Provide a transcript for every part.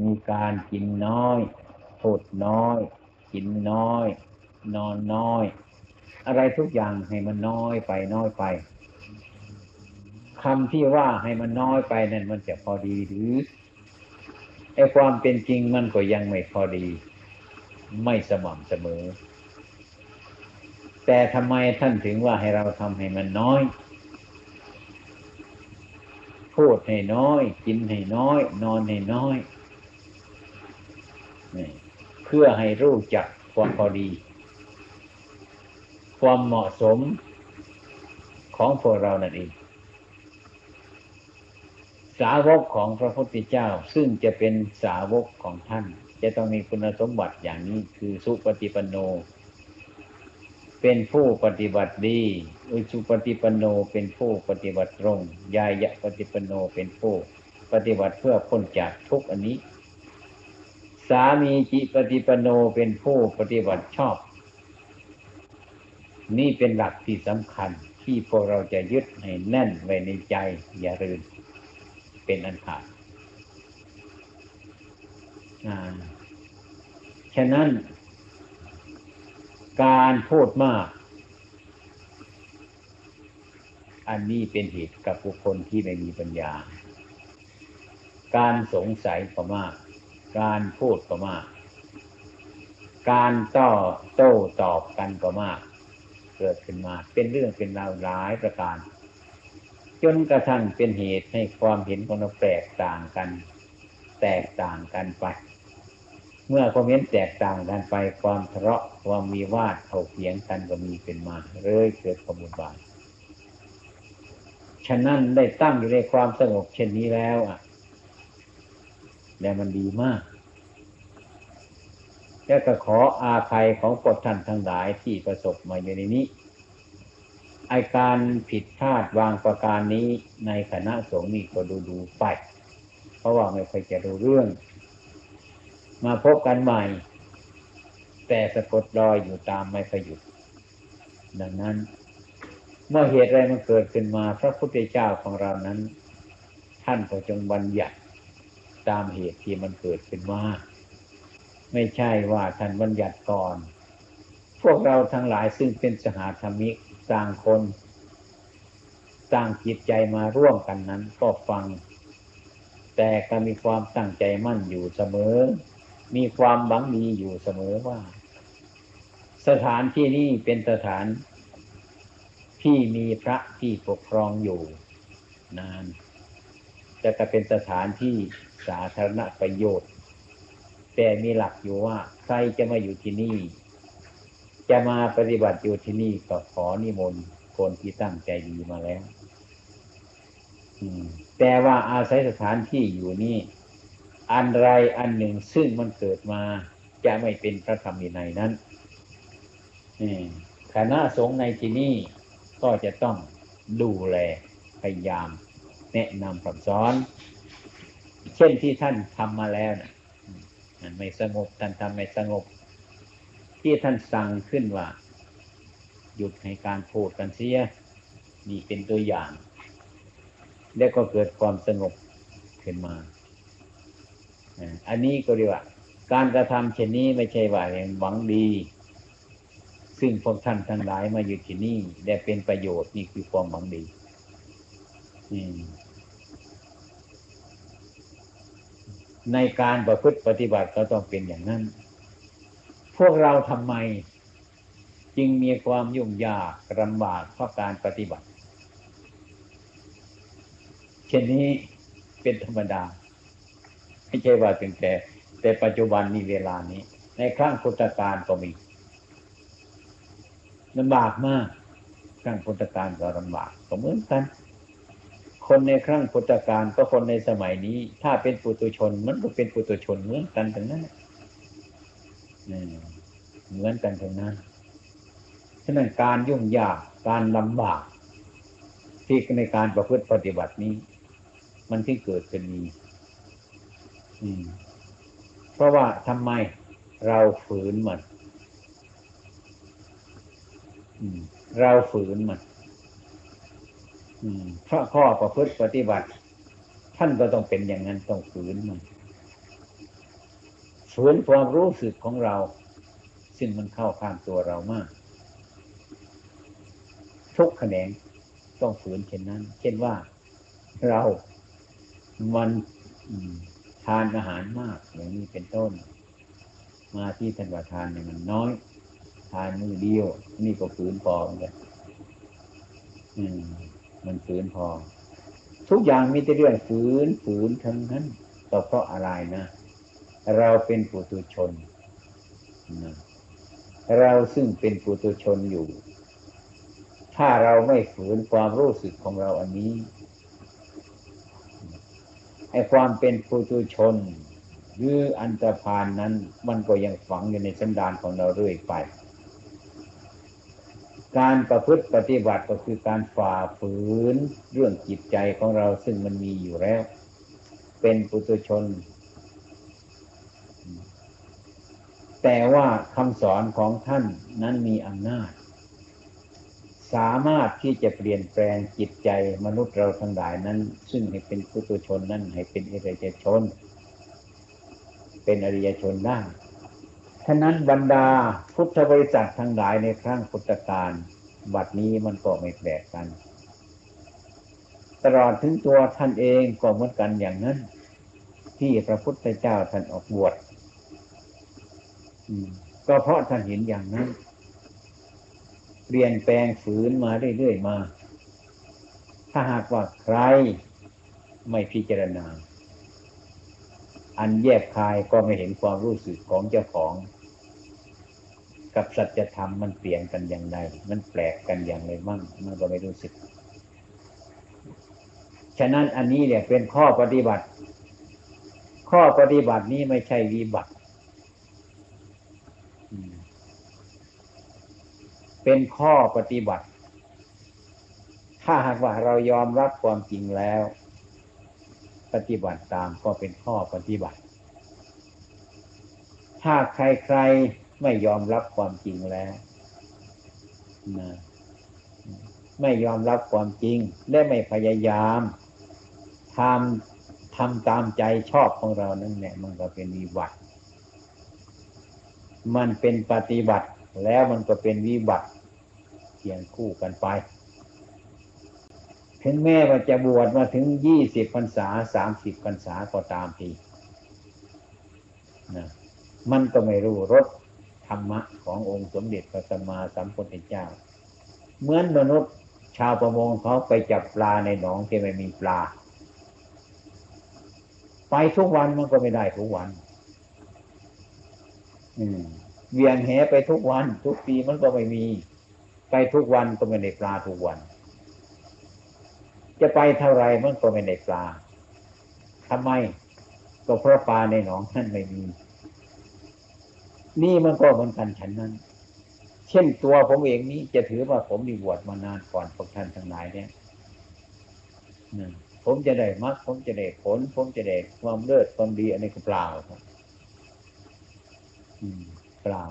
มีการกินน้อยพูดน้อย กินน้อย นอนน้อย อะไรทุกอย่างให้มันน้อยไปน้อยไปคำที่ว่าให้มันน้อยไปนั่นมันจะพอดีหรือไอ้ความเป็นจริงมันก็ยังไม่พอดี ไม่สม่ำเสมอ แต่ทำไมท่านถึงว่าให้เราทำให้มันน้อยพูดให้น้อย กินให้น้อย นอนให้น้อย เพื่อให้รู้จักความพอดี ความเหมาะสมของพวกเรานั่นเองสาวกของพระพุทธเจ้า ซึ่งจะเป็นสาวกของท่าน จะต้องมีคุณสมบัติอย่างนี้คือสุปฏิปันโน เป็นผู้ปฏิบัติดีอุชุปฏิปันโนเป็นผู้ปฏิบัติตรง ยายะปฏิปันโนเป็นผู้ปฏิบัติเพื่อพ้นจากทุกอันนี้ สามีจิปฏิปโนเป็นผู้ปฏิบัติชอบ นี่เป็นหลักที่สำคัญที่พวกเราจะยึดให้แน่นไว้ในใจ อย่าลืมเป็นอันขาดฉะนั้น การพูดมาก อันนี้เป็นเหตุกับบุคคลที่ไม่มีปัญญา การสงสัยก็มาก การพูดก็มาก การต่อโต้ตอบกันก็มาก เกิดขึ้นมาเป็นเรื่องเป็นราวหลายประการ จนกระทั่งเป็นเหตุให้ความเห็นของเราแตกต่างกัน แตกต่างกันไป เมื่อความเห็นแตกต่างกันไปความทะเลาะความมีวาดเข่าเถียงกันก็มีเป็นมาเลยเกิดความบุญบาทฉะนั้นได้ตั้งอยู่ในความสงบเช่นนี้แล้วอะ และมันดีมากแล้วก็ขออาภัยของพวกท่านทั้งหลายที่ประสบมาอยู่ในนี้ไอการผิดพลาดวางประการนี้ในคณะสงฆ์นี่ก็ดูดูไป เพราะว่าไม่ค่อยจะรู้เรื่อง มาพบกันใหม่ แต่สะกดรอยอยู่ตามไม่ค่อยหยุด ดังนั้น เมื่อเหตุอะไรมันเกิดขึ้นมาพระพุทธเจ้าของเรานั้น ท่านก็จงบัญญัติ ตามเหตุที่มันเกิดขึ้นมาไม่ใช่ว่าท่านบัญญัติก่อน พวกเราทั้งหลายซึ่งเป็นสหธรรมิกต่างคนต่างจิตใจมาร่วมกันนั้นก็ฟัง แต่ก็มีความตั้งใจมั่นอยู่เสมอ มีความหวังดีอยู่เสมอว่า สถานที่นี้เป็นสถานที่มีพระที่ปกครองอยู่นาน จะก็เป็นสถานที่สาธารณประโยชน์ แต่มีหลักอยู่ว่า ใครจะมาอยู่ที่นี่ จะมาปฏิบัติอยู่ที่นี่ก็ขอนิมนต์คนที่ตั้งใจดีมาแล้วแต่ว่าอาศัยสถานที่อยู่นี่ อันไรอันหนึ่งซึ่งมันเกิดมา จะไม่เป็นพระธรรมในนั้นคณะสงฆ์ในที่นี้ก็จะต้องดูแลพยายาม แนะนำคำสอน เช่นที่ท่านทำมาแล้วนะมันไม่สงบท่านทำไม่สงบ ที่ท่านสั่งขึ้นว่า หยุดให้การพูดกันเสียนี่เป็นตัวอย่าง แล้วก็เกิดความสงบขึ้นมาอันนี้ก็เรียกว่า การกระทำเช่นนี้ไม่ใช่ว่าอย่างหวังดี ซึ่งพวกท่านทั้งหลายมาอยู่ที่นี่ได้เป็นประโยชน์นี่คือความหวังดี ในการประพฤติปฏิบัติก็ต้องเป็นอย่างนั้น พวกเราทำไม จึงมีความยุ่งยากลำบากเพราะการปฏิบัติ เช่นนี้เป็นธรรมดา ไม่ใช่ว่าเป็นแต่ แต่ปัจจุบันนี้เวลานี้ ในครั้งพุทธกาลก็มีลำบากมากครั้งพุทธกาลก็ลำบากก็เหมือนกัน คนในครั้งพุทธกาลก็คนในสมัยนี้ ถ้าเป็นปุตุชนมันก็เป็นปุตุชนเหมือนกันทั้งนั้นเหมือนกันทั้งนั้นฉะนั้นการยุ่งยากการลำบาก ที่ในการประพฤติปฏิบัตินี้ มันที่เกิดขึ้นมีเพราะว่าทำไมเราฝืนมันเราฝืนมัน พระข้อประพฤติปฏิบัติ ท่านก็ต้องเป็นอย่างนั้นต้องฝืนมันฝืนความรู้สึกของเรา ซึ่งมันเข้าข้างตัวเรามาก ทุกแขนงต้องฝืนเช่นนั้น เช่นว่าเรามันทานอาหารมากอย่างนี้เป็นต้น มาที่ท่านว่าทานเนี่ยมันน้อย ทานมือเดียว นี่ก็ฝืนพอเหมือนกันอืม มันฝืนพอ ทุกอย่างมีแต่เรื่องฝืนฝืนทั้งนั้นก็เพราะอะไรนะ เราเป็นปุถุชนนะเราซึ่งเป็นปุถุชนอยู่ ถ้าเราไม่ฝืนความรู้สึกของเราอันนี้ไอ้ความเป็นปุถุชนหรืออันตรพานนั้น มันก็ยังฝังอยู่ในสันดานของเราเรื่อยไป การประพฤติปฏิบัติก็คือการฝ่าฝืนเรื่องจิตใจของเราซึ่งมันมีอยู่แล้ว เป็นปุถุชน แต่ว่าคำสอนของท่านนั้นมีอำนาจ สามารถที่จะเปลี่ยนแปลงจิตใจมนุษย์เราทั้งหลายนั้น ซึ่งให้เป็นปุถุชนนั้นให้เป็นอริยชน เป็นอริยชนได้ ฉะนั้นบรรดาพุทธบริษัททั้งหลายในครั้งพุทธกาลบัดนี้มันก็ไม่แปลกกัน ตลอดถึงตัวท่านเองก็เหมือนกันอย่างนั้น ที่พระพุทธเจ้าท่านออกบวชก็เพราะท่านเห็นอย่างนั้น เปลี่ยนแปลงฝืนมาเรื่อยๆมา ถ้าหากว่าใครไม่พิจารณา อันแยบคายก็ไม่เห็นความรู้สึกของเจ้าของ กับสัจธรรมมันเปลี่ยนกันอย่างไร มันแปลกกันอย่างไรมั่งมันก็ไม่รู้สึก ฉะนั้นอันนี้เนี่ยเป็นข้อปฏิบัติ ข้อปฏิบัตินี้ไม่ใช่วิบัติ เป็นข้อปฏิบัติ ถ้าหากว่าเรายอมรับความจริงแล้ว ปฏิบัติตามก็เป็นข้อปฏิบัติ ถ้าใครๆ ไม่ยอมรับความจริงแล้วนะไม่ยอมรับความจริง และไม่พยายามทำทำตามใจชอบของเรานั่นแหละมันก็เป็นวิบัติ มันเป็นปฏิบัติ แล้วมันก็เป็นวิบัติเคียงคู่กันไป ถึงแม้ว่าจะบวชมาถึงยี่สิบพรรษาสามสิบพรรษาก็ตามทีนะมันก็ไม่รู้รส ธรรมะขององค์สมเด็จพระสัมมาสัมพุทธเจ้า เหมือนมนุษย์ชาวประมงเขาไปจับปลาในหนองที่ไม่มีปลา ไปทุกวันมันก็ไม่ได้ทุกวัน อืมเวียนแหไปทุกวัน ทุกปีมันก็ไม่มี ไปทุกวันก็ไม่ได้ปลาทุกวัน จะไปเท่าไรมันก็ไม่ได้ปลาทำไม ก็เพราะปลาในหนองนั่นไม่มี นี่มันก็เหมือนกันฉันนั้น เช่นตัวผมเองนี้จะถือว่าผมมีบวชมานานก่อนพวกท่านทั้งหลายเนี่ยผมจะได้มรรคผมจะได้ผล ผมจะได้ความเลิศความดีอันนี้ก็เปล่าครับเปล่า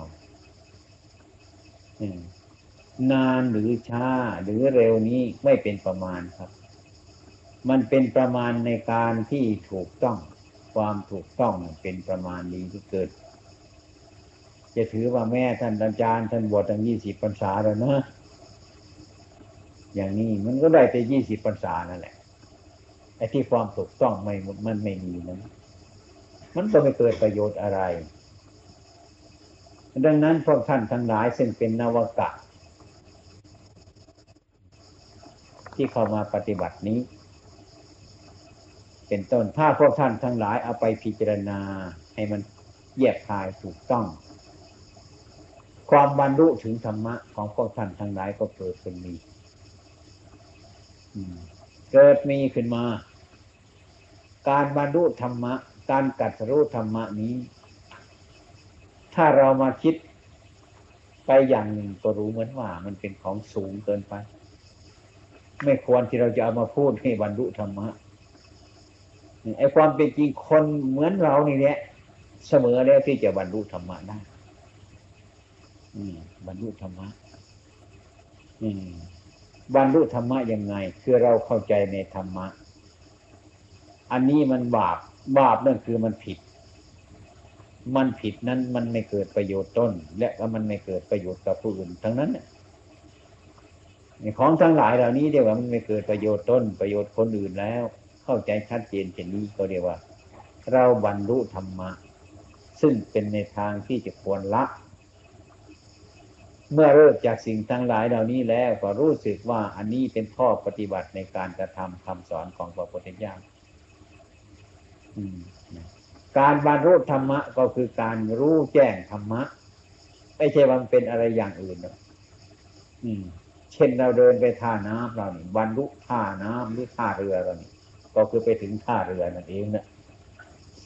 นานหรือช้าหรือเร็วนี้ไม่เป็นประมาณครับ มันเป็นประมาณในการที่ถูกต้อง ความถูกต้องเป็นประมาณดีที่เกิด จะถือว่าแม่ท่านอาจารย์ท่านบวชตั้งยี่สิบพรรษาแล้วนะ อย่างนี้มันก็ได้แต่ยี่สิบพรรษานั่นแหละไอ้ที่ความถูกต้องไม่มันไม่มีนั้นมันก็ไม่เกิดประโยชน์อะไร ดังนั้นพวกท่านทั้งหลายซึ่งเป็นนวกะที่เข้ามาปฏิบัตินี้ เป็นต้นถ้าพวกท่านทั้งหลายเอาไปพิจารณาให้มันแยกคายถูกต้อง ความบรรลุถึงธรรมะของพวกท่านทั้งหลายก็เกิดขึ้นมีเกิดมีขึ้นมา การบรรลุธรรมะ การกัดรู้ธรรมะนี้ ถ้าเรามาคิดไปอย่างหนึ่งก็รู้เหมือนว่า มันเป็นของสูงเกินไป ไม่ควรที่เราจะเอามาพูดให้บรรลุธรรมะไอ้ความเป็นจริงคนเหมือนเรานี่เนี่ยเสมอแล้วที่จะบรรลุธรรมะได้ บรรลุธรรมะบรรลุธรรมะยังไง คือเราเข้าใจในธรรมะ อันนี้มันบาปบาปนั่นคือมันผิด มันผิดนั้นมันไม่เกิดประโยชน์ต้น และก็มันไม่เกิดประโยชน์กับผู้อื่นทั้งนั้นของทั้งหลายเหล่านี้เรียกว่ามันไม่เกิดประโยชน์ต้น ประโยชน์คนอื่นแล้ว เข้าใจชัดเจนเช่นนี้ก็เรียกว่า เราบรรลุธรรมะ ซึ่งเป็นในทางที่จะควรละ เมื่อเลิกจากสิ่งทั้งหลายเหล่านี้แล้วก็รู้สึกว่าอันนี้เป็นข้อปฏิบัติในการกระทำคำสอนของพระพุทธเจ้าการบรรลุธรรมะก็คือการรู้แจ้งธรรมะ ไม่ใช่ว่าเป็นอะไรอย่างอื่นหรอกเช่นเราเดินไปท่าน้ำเรานี่บรรลุท่าน้ำหรือท่าเรือเรานี่ก็คือไปถึงท่าเรือนั่นเองนะ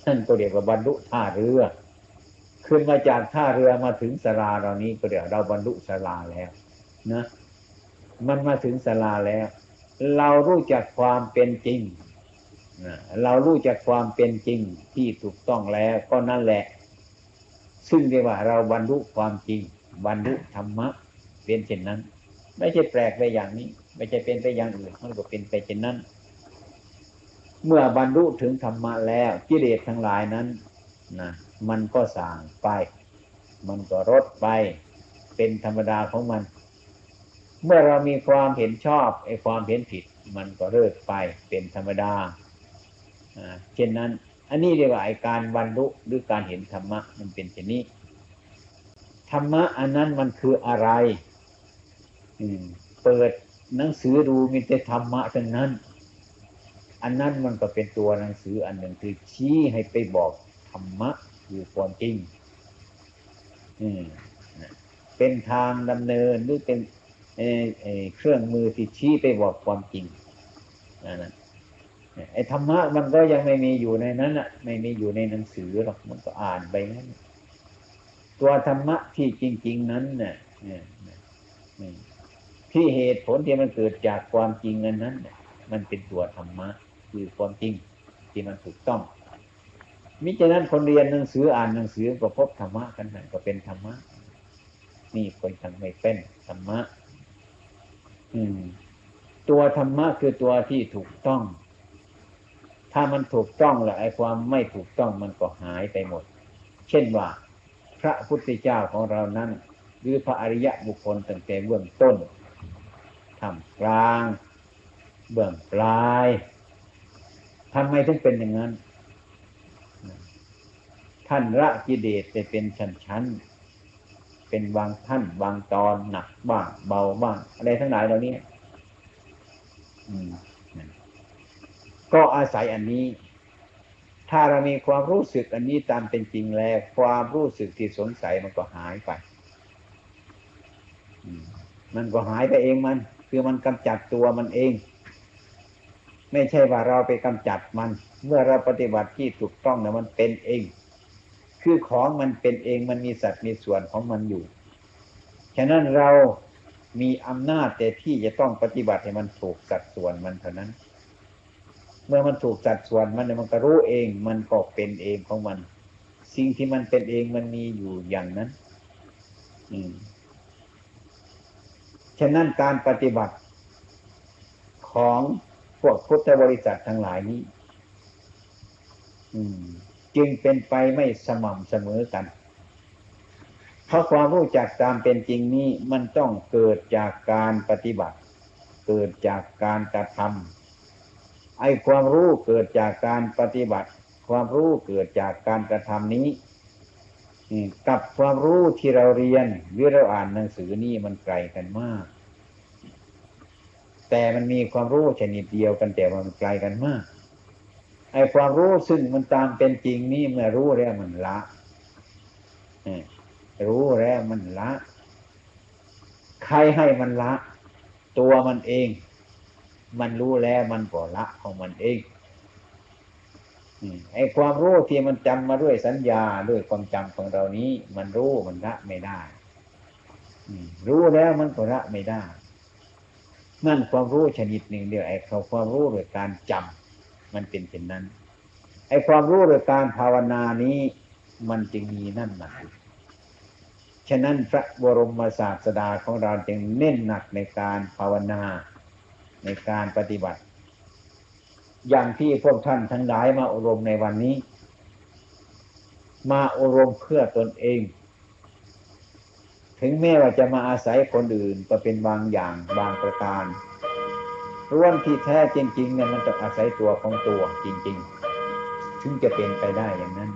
นั่นก็เรียกว่าบรรลุท่าเรือ ขึ้นมาจากท่าเรือมาถึงสลาเรานี้ก็เรียกเราบรรลุสลาแล้วนะมันมาถึงสลาแล้ว เรารู้จักความเป็นจริงเรารู้จักความเป็นจริงที่ถูกต้องแล้วก็นั่นแหละ ซึ่งเรียกว่าเราบรรลุความจริง บรรลุธรรมะเป็นเช่นนั้น ไม่ใช่แปลกไปอย่างนี้ ไม่ใช่เป็นไปอย่างอื่นมันก็เป็นไปเช่นนั้น เมื่อบรรลุถึงธรรมะแล้วกิเลสทั้งหลายนั้นนะ มันก็สางไป มันก็ลดไป เป็นธรรมดาของมัน เมื่อเรามีความเห็นชอบไอ้ความเห็นผิด มันก็เลิกไปเป็นธรรมดาเช่นนั้น อันนี้เรียกว่าการบรรลุหรือการเห็นธรรมะมันเป็นเช่นนี้ธรรมะอันนั้นมันคืออะไรอืเปิดหนังสือดูมีแต่ธรรมะทั้งนั้น อันนั้นมันก็เป็นตัวหนังสืออันหนึ่งคือชี้ให้ไปบอกธรรมะ คือความจริงอืมเป็นทางดำเนินหรือเป็นเครื่องมือที่ชี้ไปบอกความจริงนั่นไอ้ธรรมะมันก็ยังไม่มีอยู่ในนั้นอะ ไม่มีอยู่ในหนังสือหรอกมันก็อ่านไปงั้นตัวธรรมะที่จริง ๆ นั้นเนี่ยที่เหตุผลที่มันเกิดจากความจริงนั้นนั้นมันเป็นตัวธรรมะ คือความจริงที่มันถูกต้อง มิฉะนั้นคนเรียนหนังสืออ่านหนังสือก็พบธรรมะกันนั่นก็เป็นธรรมะ นี่คนทางไม่เป็นธรรมะ อืม ตัวธรรมะคือตัวที่ถูกต้อง ถ้ามันถูกต้องแล้วไอ้ความไม่ถูกต้องมันก็หายไปหมด เช่นว่า พระพุทธเจ้าของเรานั้นหรือพระอริยะบุคคลตั้งแต่เบื้องต้นทำกลาง เบื้องปลายทำไมถึงเป็นอย่างนั้น ท่านละกิเลสไปเป็นชั้นๆ เป็นบางท่านบางตอนหนักบ้างเบาบ้างอะไรทั้งหลายเหล่านี้ก็อาศัยอันนี้ ถ้าเรามีความรู้สึกอันนี้ตามเป็นจริงแล้ว ความรู้สึกที่สงสัยมันก็หายไปมันก็หายไปเองมัน คือมันกำจัดตัวมันเอง ไม่ใช่ว่าเราไปกำจัดมัน เมื่อเราปฏิบัติที่ถูกต้องนะมันเป็นเอง คือของมันเป็นเองมันมีสัตว์มีส่วนของมันอยู่ ฉะนั้นเรามีอำนาจแต่ที่จะต้องปฏิบัติให้มันถูกสัดส่วนมันเท่านั้น เมื่อมันถูกจัดส่วนมันมันก็รู้เอง มันก็เป็นเองของมัน สิ่งที่มันเป็นเองมันมีอยู่อย่างนั้น อืมฉะนั้นการปฏิบัติของพวกพุทธบริษัททั้งหลายนี้ อืม จึงเป็นไปไม่สม่ำเสมอกัน เพราะความรู้จักตามเป็นจริงนี้มันต้องเกิดจากการปฏิบัติ เกิดจากการกระทำไอ้ความรู้เกิดจากการปฏิบัติ ความรู้เกิดจากการกระทำนี้กับความรู้ที่เราเรียนหรือเราอ่านหนังสือนี่มันไกลกันมาก แต่มันมีความรู้ชนิดเดียวกันแต่มันไกลกันมาก ไอ้ความรู้ซึ่งมันตามเป็นจริงนี่เมื่อรู้แล้วมันละรู้แล้วมันละ ใครให้มันละ ตัวมันเอง มันรู้แล้วมันก็ละของมันเองไอ้ความรู้ที่มันจำมาด้วยสัญญาด้วยความจำของเรานี้ มันรู้มันละไม่ได้รู้แล้วมันก็ละไม่ได้ นั่นความรู้ชนิดหนึ่งเดียวไอ้ความรู้โดยการจำ มันเป็นเช่นนั้นไอ้ความรู้โดยการภาวนานี้ มันจึงมีนั่นหนักฉะนั้นพระบรมศาสดาของเราจึงเน้นหนักในการภาวนาในการปฏิบัติ อย่างที่พวกท่านทั้งหลายมาอบรมในวันนี้ มาอบรมเพื่อตนเอง ถึงแม้ว่าจะมาอาศัยคนอื่นก็เป็นบางอย่างบางประการ ร่วมที่แท้จริงๆเนี่ยมันต้องอาศัยตัวของตัวจริง ๆ ถึงจะเป็นไปได้อย่างนั้น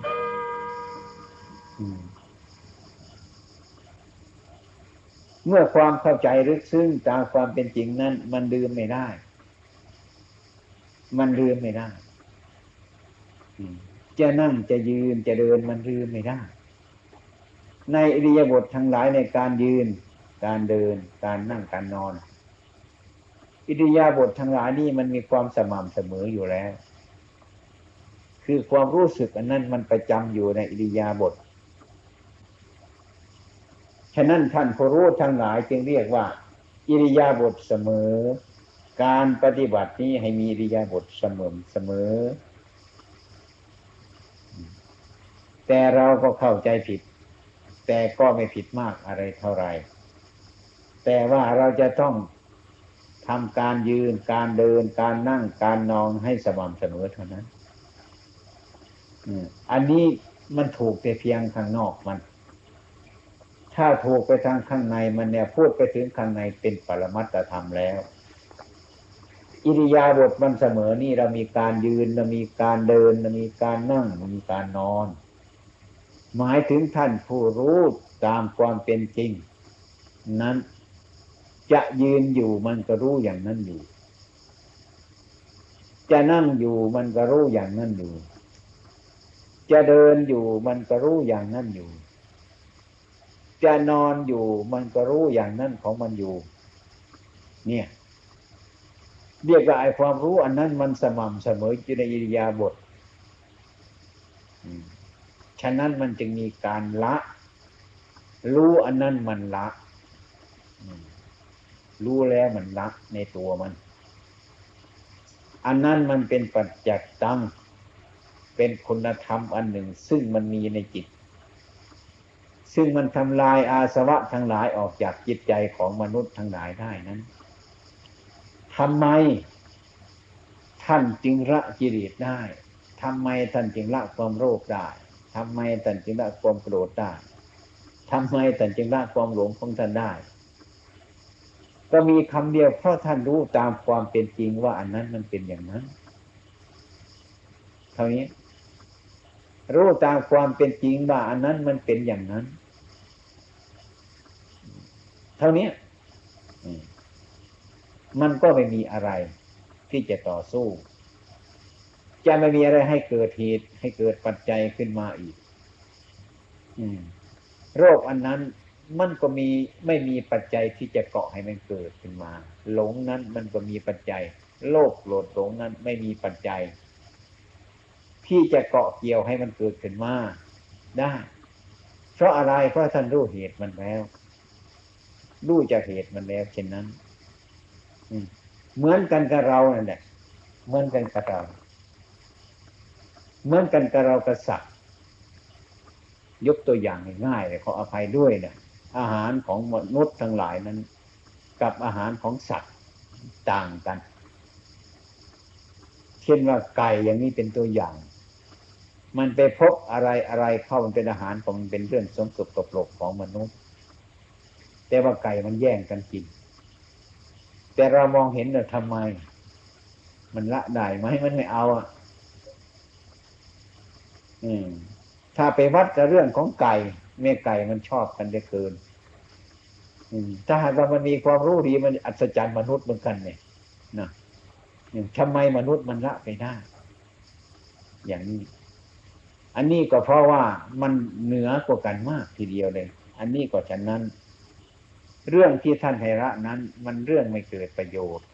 เมื่อความเข้าใจลึกซึ้งตามความเป็นจริงนั้น มันลืมไม่ได้ มันลืมไม่ได้จะนั่งจะยืนจะเดินมันลืมไม่ได้ ในอิริยาบถทั้งหลายในการยืน การเดิน การนั่งการนอน อิริยาบถทั้งหลายนี่มันมีความสม่ำเสมออยู่แล้ว คือความรู้สึกอันนั้นมันประจำอยู่ในอิริยาบถฉะนั้นท่านผู้รู้ทั้งหลายจึงเรียกว่า อิริยาบถเสมอ การปฏิบัตินี้ให้มีอิริยาบถเสมอเสมอ แต่เราก็เข้าใจผิด แต่ก็ไม่ผิดมากอะไรเท่าไหร่แต่ว่าเราจะต้อง ทำการยืนการเดินการนั่งการนอนให้สม่ำเสมอเท่านั้นอันนี้มันถูกแต่เพียงข้างนอกมัน ถ้าถูกไปทางข้างในมันเนี่ยพูดไปถึงข้างในเป็นปรมัตธรรมแล้ว อิริยาบถมันเสมอนี่เรามีการยืนเรามีการเดินเรามีการนั่งเรามีการนอน หมายถึงท่านผู้รู้ตามความเป็นจริง นั้น จะยืนอยู่มันก็รู้อย่างนั้นอยู่ จะนั่งอยู่มันก็รู้อย่างนั้นอยู่ จะเดินอยู่มันก็รู้อย่างนั้นอยู่ จะนอนอยู่มันก็รู้อย่างนั้นของมันอยู่ เนี่ยเรียกว่าไอ้ความรู้อันนั้นมันสม่ำเสมออยู่ในอิริยาบถฉะนั้นมันจึงมีการละ รู้อันนั้นมันละ รู้แล้วมันละในตัวมัน อันนั้นมันเป็นปัจจักตังเป็นคุณธรรมอันหนึ่ง ซึ่งมันมีในจิต ซึ่งมันทำลายอาสวะทั้งหลายออกจากจิตใจของมนุษย์ทั้งหลายได้นั้นทำไมท่านจึงละกิเลสได้ทำไมท่านจึงละความโรคได้ทำไมท่านจึงละความโกรธได้ทำไมท่านจึงละความหลงของท่านได้ ก็มีคำเดียวเพราะท่านรู้ตามความเป็นจริงว่าอันนั้นมันเป็นอย่างนั้นเท่านี้ รู้ตามความเป็นจริงว่าอันนั้นมันเป็นอย่างนั้น เท่านี้มันก็ไม่มีอะไรที่จะต่อสู้ จะไม่มีอะไรให้เกิดเหตุให้เกิดปัจจัยขึ้นมาอีกโรคอันนั้น มันก็มีไม่มีปัจจัยที่จะเกาะให้มันเกิดขึ้นมา หลงนั้นมันก็มีปัจจัย โลภโกรธหลงนั้นไม่มีปัจจัย ที่จะเกาะเกี่ยวให้มันเกิดขึ้นมาได้ เพราะอะไรเพราะท่านรู้เหตุมันแล้วรู้จากเหตุมันแล้วเช่นนั้นเหมือนกันกับเรานั่นแหละเหมือนกันกับเรา เหมือนกันกับเรากับสัตว์ยกตัวอย่างง่ายเลยขออภัยด้วยเนะ อาหารของมนุษย์ทั้งหลายนั้น กับอาหารของสัตว์ต่างกัน เช่นว่าไก่อย่างนี้เป็นตัวอย่าง มันไปพบอะไรอะไรเข้ามันเป็นอาหารของมันเป็นเรื่องสมสุขตกโลกของมนุษย์ แต่ว่าไก่มันแย่งกันกิน แต่เรามองเห็นเราทำไม มันละได้ไหมมันไม่เอาอะ อืมถ้าไปวัดกับเรื่องของไก่ แม่ไก่มันชอบกันได้เกินถ้าหากว่ามันมีความรู้ดีมันอัศจรรย์มนุษย์เหมือนกันเนี่ยนะทำไมมนุษย์มันละไปได้ อย่างนี้ อันนี้ก็เพราะว่ามันเหนือกว่ากันมากทีเดียวเลย อันนี้ก็ฉะนั้น เรื่องที่ท่านให้ละนั้น มันเรื่องไม่เกิดประโยชน์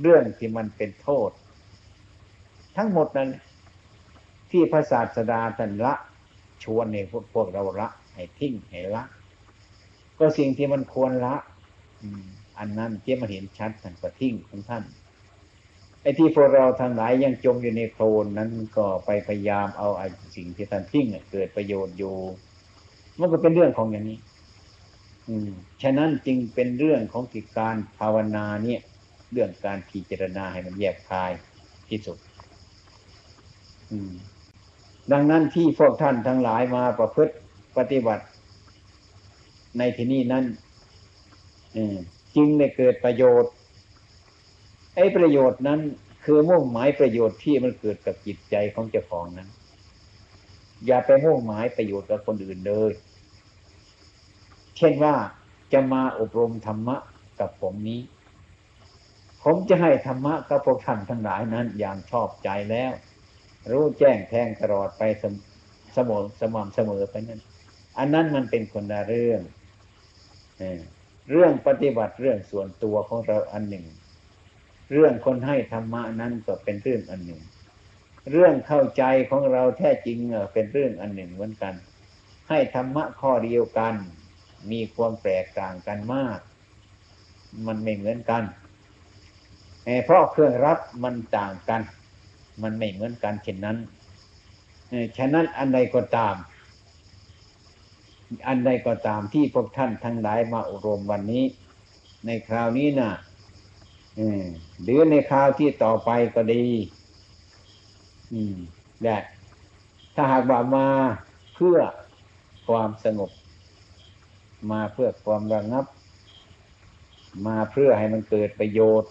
เรื่องที่มันเป็นโทษ ทั้งหมดนั้น ที่พระศาสดาท่านละ ชวนในพวกพวกเราละให้ทิ้งให้ละ ก็สิ่งที่มันควรละอันนั้นเจ้มาเห็นชัดท่านก็ทิ้งของท่านไอ้ที่พวกเราทั้งหลายยังจมอยู่ในโคลนนั้นก็ไปพยายามเอาไอ้สิ่งที่ท่านทิ้งเกิดประโยชน์อยู่ มันก็เป็นเรื่องของอย่างนี้ อืมฉะนั้นจึงเป็นเรื่องของกิจการภาวนาเนี่ย เรื่องการพิจารณาให้มันแยกคายที่สุด อืม ดังนั้นที่พวกท่านทั้งหลายมาประพฤติปฏิบัติ ในที่นี้นั้นจึงได้เกิดประโยชน์ ไอ้ประโยชน์นั้น คือมุ่งหมายประโยชน์ที่มันเกิดกับจิตใจของเจ้าของนั้น อย่าไปมุ่งหมายประโยชน์กับคนอื่นเลย เช่นว่าจะมาอบรมธรรมะกับผมนี้ ผมจะให้ธรรมะกับพวกท่านทั้งหลายนั้นอย่างชอบใจแล้ว รู้แจ้งแทงตลอดไปสมสม่ำเสมอไปนั้นอันนั้นมันเป็นคนละเรื่องเรื่องปฏิบัติเรื่องส่วนตัวของเราอันหนึ่ง เรื่องคนให้ธรรมะนั้นก็เป็นเรื่องอันหนึ่ง เรื่องเข้าใจของเราแท้จริงเป็นเรื่องอันหนึ่งเหมือนกัน ให้ธรรมะข้อเดียวกัน มีความแตกต่างกันมาก มันไม่เหมือนกันเพราะเครื่องรับมันต่างกัน มันไม่เหมือนกันเช่นนั้นฉะนั้นอันใดก็ตาม อันใดก็ตามที่พวกท่านทั้งหลายมาอบรมวันนี้ ในคราวนี้นะหรือในคราวที่ต่อไปก็ดี อืมและถ้าหากว่ามาเพื่อความสงบ มาเพื่อความระงับ มาเพื่อให้มันเกิดประโยชน์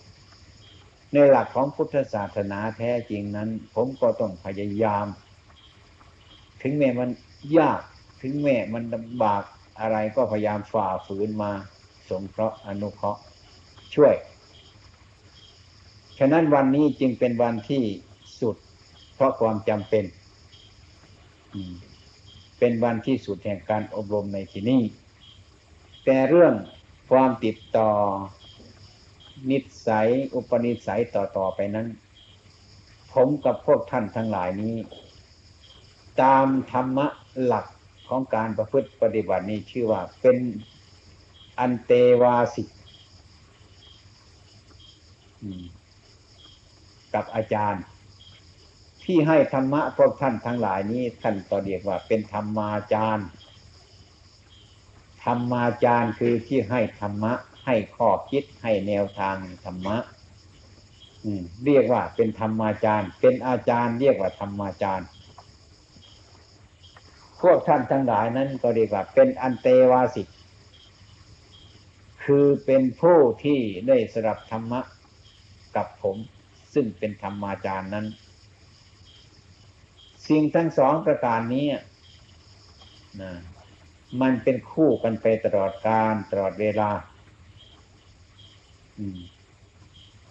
ในหลักของพุทธศาสนาแท้จริงนั้น ผมก็ต้องพยายาม ถึงแม้มันยากถึงแม้มันลำบากอะไรก็พยายามฝ่าฝืนมา สงเคราะห์อนุเคราะห์ช่วย ฉะนั้นวันนี้จึงเป็นวันที่สุด เพราะความจำเป็นเป็นวันที่สุดแห่งการอบรมในที่นี้แต่เรื่องความติดต่อ นิสัย อุปนิสัยต่อๆไปนั้น ผมกับพวกท่านทั้งหลายนี้ ตามธรรมะหลักของการประพฤติปฏิบัตินี้ชื่อว่าเป็นอันเตวาสิกกับอาจารย์ ที่ให้ธรรมะพวกท่านทั้งหลายนี้ท่านก็เรียกว่า เป็นธรรมาจารย์ธรรมาจารย์คือที่ให้ธรรมะ ให้ข้อคิดให้แนวทางธรรมะเรียกว่าเป็นธรรมาจารย์ เป็นอาจารย์ เรียกว่าธรรมาจารย์ พวกท่านทั้งหลายนั้นก็เรียกว่า เป็นอันเตวาสิกคือเป็นผู้ที่ได้สรับธรรมะกับผม ซึ่งเป็นธรรมาจารย์นั้น สิ่งทั้งสองประการนี้นะมันเป็นคู่กันไปตลอดการตลอดเวลา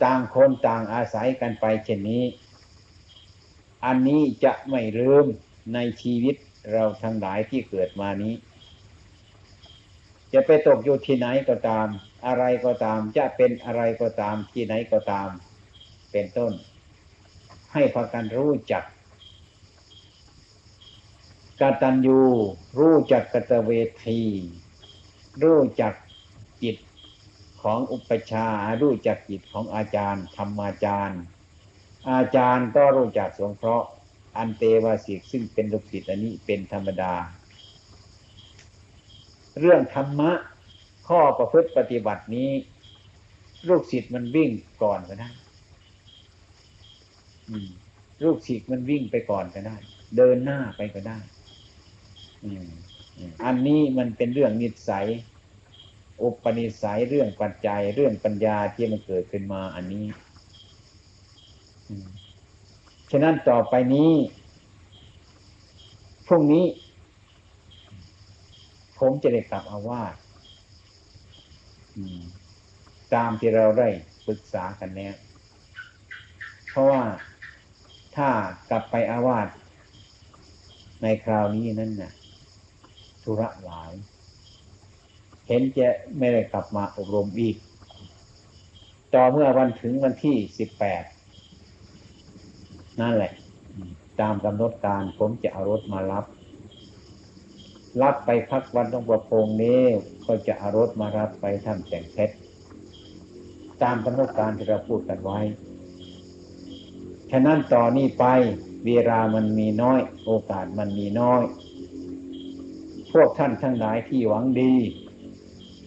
ต่างคนต่างอาศัยกันไปเช่นนี้ อันนี้จะไม่ลืมในชีวิตเราทั้งหลายที่เกิดมานี้ จะไปตกอยู่ที่ไหนก็ตาม อะไรก็ตามจะเป็นอะไรก็ตามที่ไหนก็ตาม เป็นต้น ให้พากันรู้จักกตัญญูรู้จักกตเวที รู้จัก ของอุปชารู้จักจิตของอาจารย์ ธรรมาจารย์ อาจารย์ก็รู้จักสงเคราะห์ อันเตวาสิกซึ่งเป็นลูกศิษย์อันนี้เป็นธรรมดา เรื่องธรรมะ ข้อประพฤติปฏิบัตินี้ ลูกศิษย์มันวิ่งก่อนก็ได้ลูกศิษย์มันวิ่งไปก่อนก็ได้ เดินหน้าไปก็ได้อันนี้มันเป็นเรื่องนิสัย อุปนิสัยเรื่องปัจจัยเรื่องปัญญาที่มันเกิดขึ้นมาอันนี้ฉะนั้นต่อไปนี้พรุ่งนี้ ผมจะได้กลับอาวาสตามที่เราได้ปรึกษากันแล้วเพราะว่าถ้ากลับไปอาวาสในคราวนี้นั่นน่ะธุระหลาย เห็นจะไม่ได้กลับมาอบรมอีกต่อเมื่อวันถึงวันที่สิบแปดนั่นแหละ ตามกำหนดการผมจะเอารถมารับ รับไปพักวันต้องประพงนี้ก็จะเอารถมารับไปทำแต่งเพชรตามกำหนดการที่เราพูดกันไว้ ฉะนั้นต่อนนี้ไปเวลามันมีน้อย โอกาสมันมีน้อย พวกท่านทั้งหลายที่หวังดี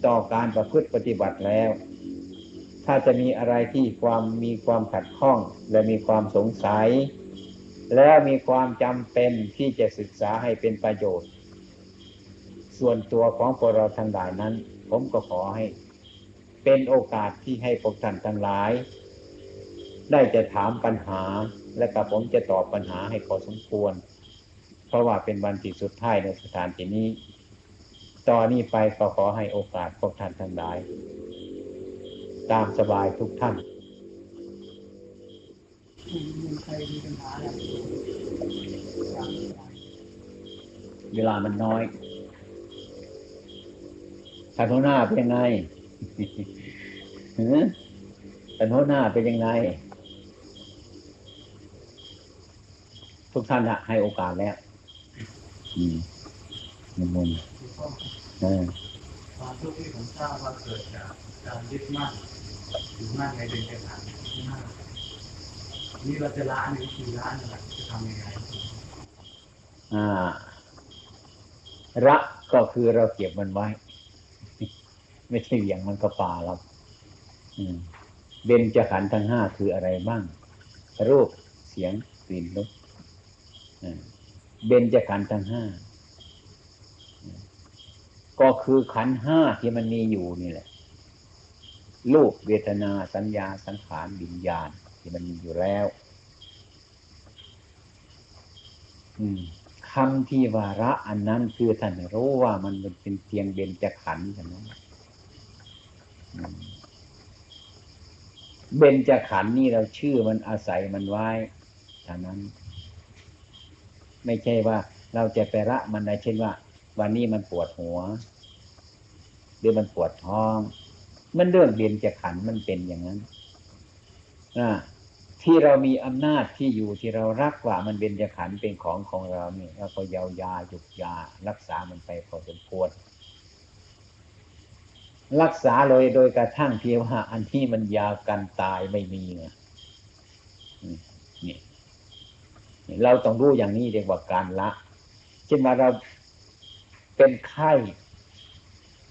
ต่อการประพฤติปฏิบัติแล้ว ถ้าจะมีอะไรที่ความมีความขัดข้อง และมีความสงสัย แล้วมีความจำเป็นที่จะศึกษาให้เป็นประโยชน์ ส่วนตัวของพวกเราทั้งหลายนั้น ผมก็ขอให้ เป็นโอกาสที่ให้พวกท่านทั้งหลาย ได้จะถามปัญหาและกับผมจะตอบปัญหาให้พอสมควร เพราะว่าเป็นวันที่สุดท้ายในสถานที่นี้ ต่อนนี้ไปก็ขอให้โอกาสพวกท่านทั้งหลาย ตามสบายทุกท่านเวลามันน้อยท่านหัวหน้าเป็นยังไงหือท่านหัวหน้าเป็นยังไง ทุกท่านอะให้โอกาสแล้ว อืมมุมมุม ความทุกข์ที่ผมทราบว่าเกิดจากการยึดมั่นอยู่มั่นในเด็นกระถางที่มากนี่เราจะล้างวิธีล้านะครับจะทำยังไงอ่ารักก็คือเราเก็บมันไว้ ไม่ใช่เหวี่ยงมันก็ป่าเราเบญจขันธ์ทั้งห้าคืออะไรบ้าง รูปเสียงกลิ่นรสเบญจขันธ์ทั้งห้า ก็คือขันห้าที่มันมีอยู่นี่แหละรูปเวทนาสัญญาสังขารวิญญาณ ที่มันมีอยู่แล้วคำที่วาระอันนั้นคือท่านรู้ว่ามันเป็นเพียงเบญจขันธ์เท่านั้นอืมเบญจขันธ์นี่เราชื่อมันอาศัยมันไว้ท่านั้น ไม่ใช่ว่าเราจะไปละมันได้เช่นว่า วันนี้มันปวดหัว หรือมันปวดท้อง มันเรื่องเบญจขันมันเป็นอย่างนั้นนะที่เรามีอำนาจที่อยู่ที่เรารักว่ามันเป็นจะขันเป็นของของเราเนี่ยเราก็ยาวยาหยุกยา รักษามันไปพอสมควรรักษาเลยโดยกระทั่งเพียงว่าอันที่มันยาวกันตายไม่มีไงนี่เราต้องรู้อย่างนี้เรียกว่าการละ เช่นว่าเรา เป็นไข้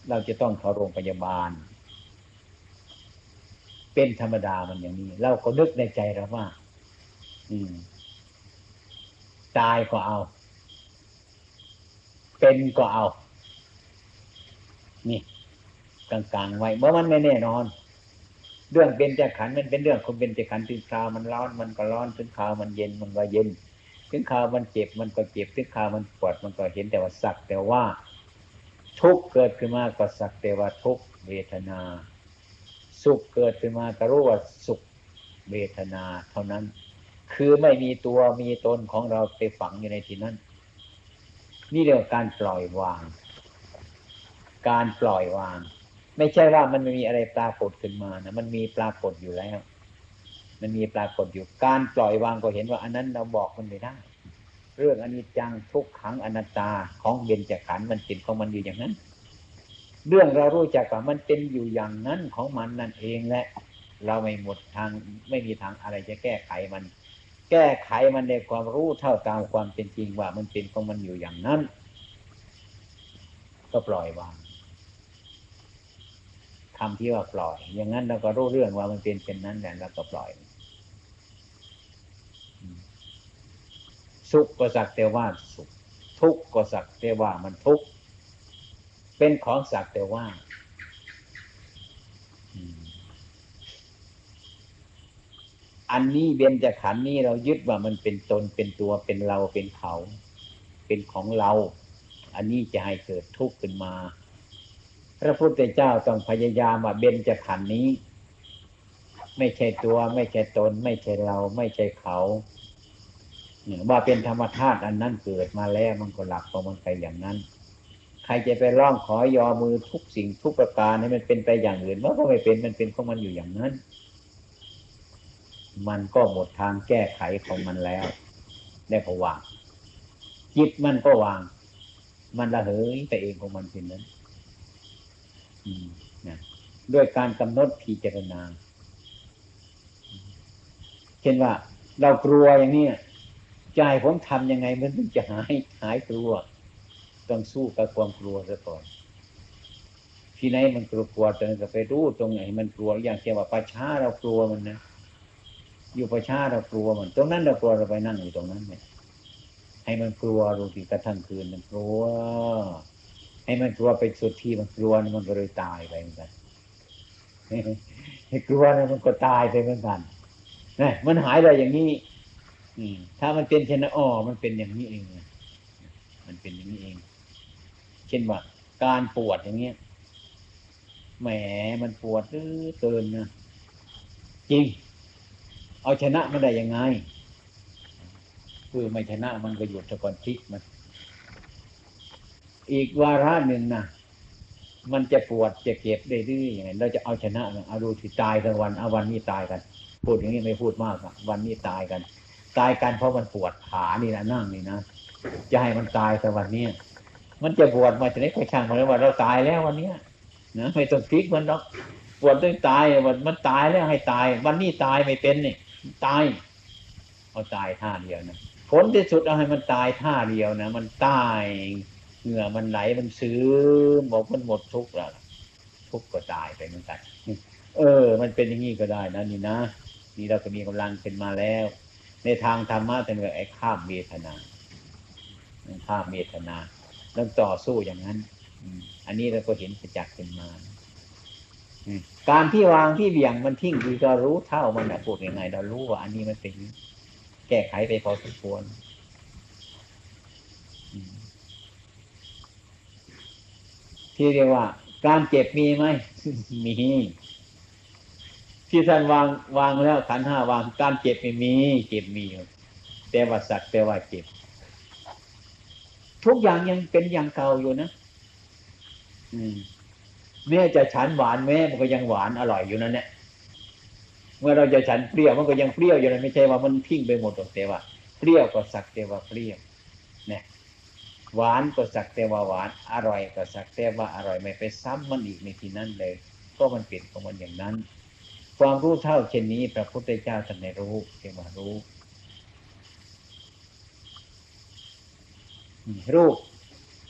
เราจะต้องเข้าโรงพยาบาล เป็นธรรมดามันอย่างนี้ เราก็นึกในใจเราว่า อืมตายก็เอา เป็นก็เอา นี่กลางๆไว้เพราะมันไม่แน่นอน เรื่องเป็นจะขันมันเป็นเรื่องคนเป็นจะขันถึงคราวมันร้อนมันก็ร้อนถึงคราวมันเย็นมันก็เย็น ถึงคราวมันเจ็บมันก็เจ็บถึงคราวมันปวดมันก็เห็นแต่ว่าสักแต่ว่าทุกเกิดขึ้นมาก็สักแต่ว่าทุกเวทนา สุขเกิดขึ้นมาก็รู้ว่าสุขเวทนา เท่านั้น คือไม่มีตัวมีตนของเราไปฝังอยู่ในที่นั้น นี่เรียกว่าการปล่อยวาง การปล่อยวาง ไม่ใช่ว่ามันไม่มีอะไรปรากฏขึ้นมานะมันมีปรากฏอยู่แล้ว มันมีปรากฏอยู่การปล่อยวางก็เห็นว่า อันนั้นเราบอกมันไม่ได้ เรื่องอนิจจังทุกขังอนัตตาของเบญจขันธ์มันเป็นของมันอยู่อย่างนั้น เรื่องเรารู้จักว่ามันเป็นอยู่อย่างนั้นของมันนั่นเองแหละ เราไม่หมดทางไม่มีทางอะไรจะแก้ไขมัน แก้ไขมันในความรู้เท่าตามความเป็นจริงว่ามันเป็นของมันอยู่อย่างนั้น ก็ปล่อยวางคำที่ว่าปล่อย อย่างนั้นเราก็รู้เรื่องว่ามันเป็นเป็นนั้นแหละเราก็ปล่อย สุขก็สักแต่ว่าสุข ทุกข์ก็สักแต่ว่ามันทุกข์เป็นของสักแต่ว่าอันนี้เบญจขันธ์นี้เรายึดว่ามันเป็นตนเป็นตัวเป็นเราเป็นเขา เป็นของเรา อันนี้จะให้เกิดทุกข์ขึ้นมา พระพุทธเจ้าต้องพยายามว่าเบญจขันธ์นี้ ไม่ใช่ตัว ไม่ใช่ตน ไม่ใช่เรา ไม่ใช่เขา ว่าเป็นธรรมธาตุอันนั้นเกิดมาแล้วมันก็หลักของมันไปอย่างนั้น ใครจะไปร้องขอยอมือทุกสิ่งทุกประการให้มันเป็นไปอย่างอื่นมันก็ไม่เป็นมันเป็นของมันอยู่อย่างนั้น มันก็หมดทางแก้ไขของมันแล้ว ได้ก็วางจิตมันก็วาง มันละเหยไปเองของมันเป็นนั้นนะด้วยการกำหนดพิจารณา เช่นว่า เรากลัวอย่างนี้ ใจผมทำยังไงมันถึงจะหายหายกลัว ต้องสู้กับความกลัวซะก่อน ที่ไหนมันกลัวกลัวตรงนั้นก็ไปรู้ตรงไหน มันกลัวอย่างเช่นว่าประชาเรากลัวมันนะอยู่ประชาเรากลัวมัน ตรงนั้นเรากลัวเราไปนั่งอยู่ตรงนั้นเนี่ยให้มันกลัวรู้ที่กระทั่งคืนมันกลัว ให้มันกลัวไปสุดที่มันกลัวมันก็เลยตายไปเหมือนกันให้กลัวนะมันก็ตายไปเหมือนกันนะมันหายอะไรอย่างนี้ ถ้ามันเป็นเช่นนั้นอ๋อมันเป็นอย่างนี้เองมันเป็นอย่างนี้เอง เช่นว่า การปวดอย่างเงี้ยแหมมันปวดเหลือเกินนะจริง เอาชนะมันได้ยังไงคือไม่ชนะมันก็หยุดตะกอนพลิกมัน อีกวาระหนึ่งนะมันจะปวดจะเก็บได้ดื้อยังไงเราจะเอาชนะมันเอาดูที่ตายกันวันเอาวันนี้ตายกัน พูดอย่างนี้ไม่พูดมากอะวันนี้ตายกัน ตายกันเพราะมันปวดขานี่นะนั่งนี่นะจะให้มันตายแต่วันนี้มันจะปวดมาจะได้ไปช่างมันเลยว่าเราตายแล้ววันเนี้ยนะไม่ต้องพลิกมันหรอกปวดต้องตายวันมันตายแล้วให้ตาย วันนี้ตายไม่เป็นนี่ตายเอาตายท่าเดียวนะผลที่สุดเอาให้มันตายท่าเดียวนะมันตายเหงื่อมันไหลมันซื้อบอกมันหมดทุกข์แล้วทุกข์ก็ตายไปเหมือนกันเออ มันเป็นอย่างนี้ก็ได้นะนี่นะนี่เราก็มีกำลังเป็นมาแล้ว ในทางธรรมะแต่เนื่อไอ้ข้ามเวทนาข้ามเวทนาต้องต่อสู้อย่างนั้นอันนี้เราก็เห็นประจักษ์เป็นมาการที่วางที่เบี่ยงมันทิ้งคือก็รู้เท่ามันนะพูดยังไง เรารู้ว่า อันนี้มันเป็นแก้ไขไปพอสมควรที่เรียกว่า การเจ็บมีไหมมี ที่ท่านวางวางแล้วขันห้าวางการเจ็บไม่มีเจ็บมีอยู่แต่ว่าสักแต่ว่าเจ็บ ทุกอย่างยังเป็นอย่างเก่าอยู่นะ อืมแม่จะฉันหวานแม่มันก็ยังหวานอร่อยอยู่นั่นแหละเมื่อเราจะฉันเปรี้ยวมันก็ยังเปรี้ยวอยู่นะไม่ใช่ว่ามันทิ้งไปหมดหรอกแต่ว่าเปรี้ยวก็สักแต่ว่าเปรี้ยวเนี่ยหวานก็สักแต่ว่าหวานอร่อยก็สักแต่ว่าอร่อยไม่ไปซ้ำมันอีกในที่นั้นเลย ก็มันเปลี่ยนของมันอย่างนั้น ความรู้เท่าเช่นนี้พระพุทธเจ้าท่านในรู้เรียกว่ารู้ รูป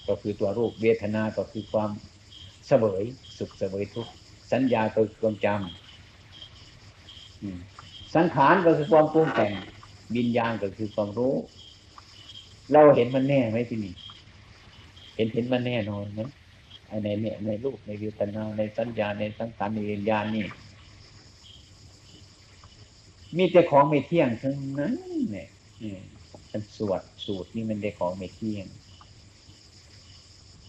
ก็คือตัวรูปเวทนาก็คือความเสวยสุขเสวยทุกข์สัญญาก็คือความจำสังขารก็คือความปรุงแต่งวิญญาณก็คือความรู้ เราเห็นมันแน่ไหมที่นี่เห็นเห็นมันแน่นอนไหมในเนี่ยในรูปในเวทนาในสัญญาในสังขารในวิญญาณนี่ มีแต่ของไม่เที่ยงทั้งนั้นเนี่ยอืมมันสวดสูตรนี่มันได้ของไม่เที่ยง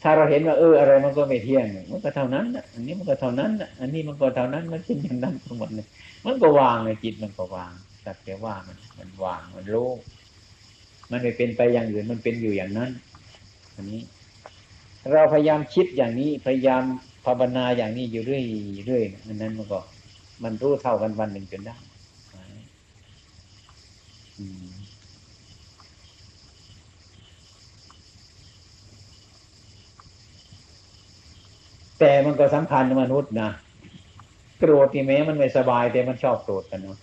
ถ้าเราเห็นว่าเอออะไรมันก็ไม่เที่ยง มันก็เท่านั้นนะอันนี้มันก็เท่านั้นนะอันนี้มันก็เท่านั้นมันเป็นอย่างนั้นทั้งหมดเลยมันก็วางเลยจิตมันก็วางสักแต่ว่ามันมันวางมันโล่งมันไม่เป็นไปอย่างอื่นมันเป็นอยู่อย่างนั้น อันนี้ เราพยายามคิดอย่างนี้พยายามภาวนาอย่างนี้อยู่เรื่อยเรื่อยอันนั้นมันก็ มันรู้เท่ากันวันหนึ่งจนได้ แต่มันก็สำคัญมนุษย์นะโกรธนี่แม้มันไม่สบาย แต่มันชอบโกรธกันเนาะ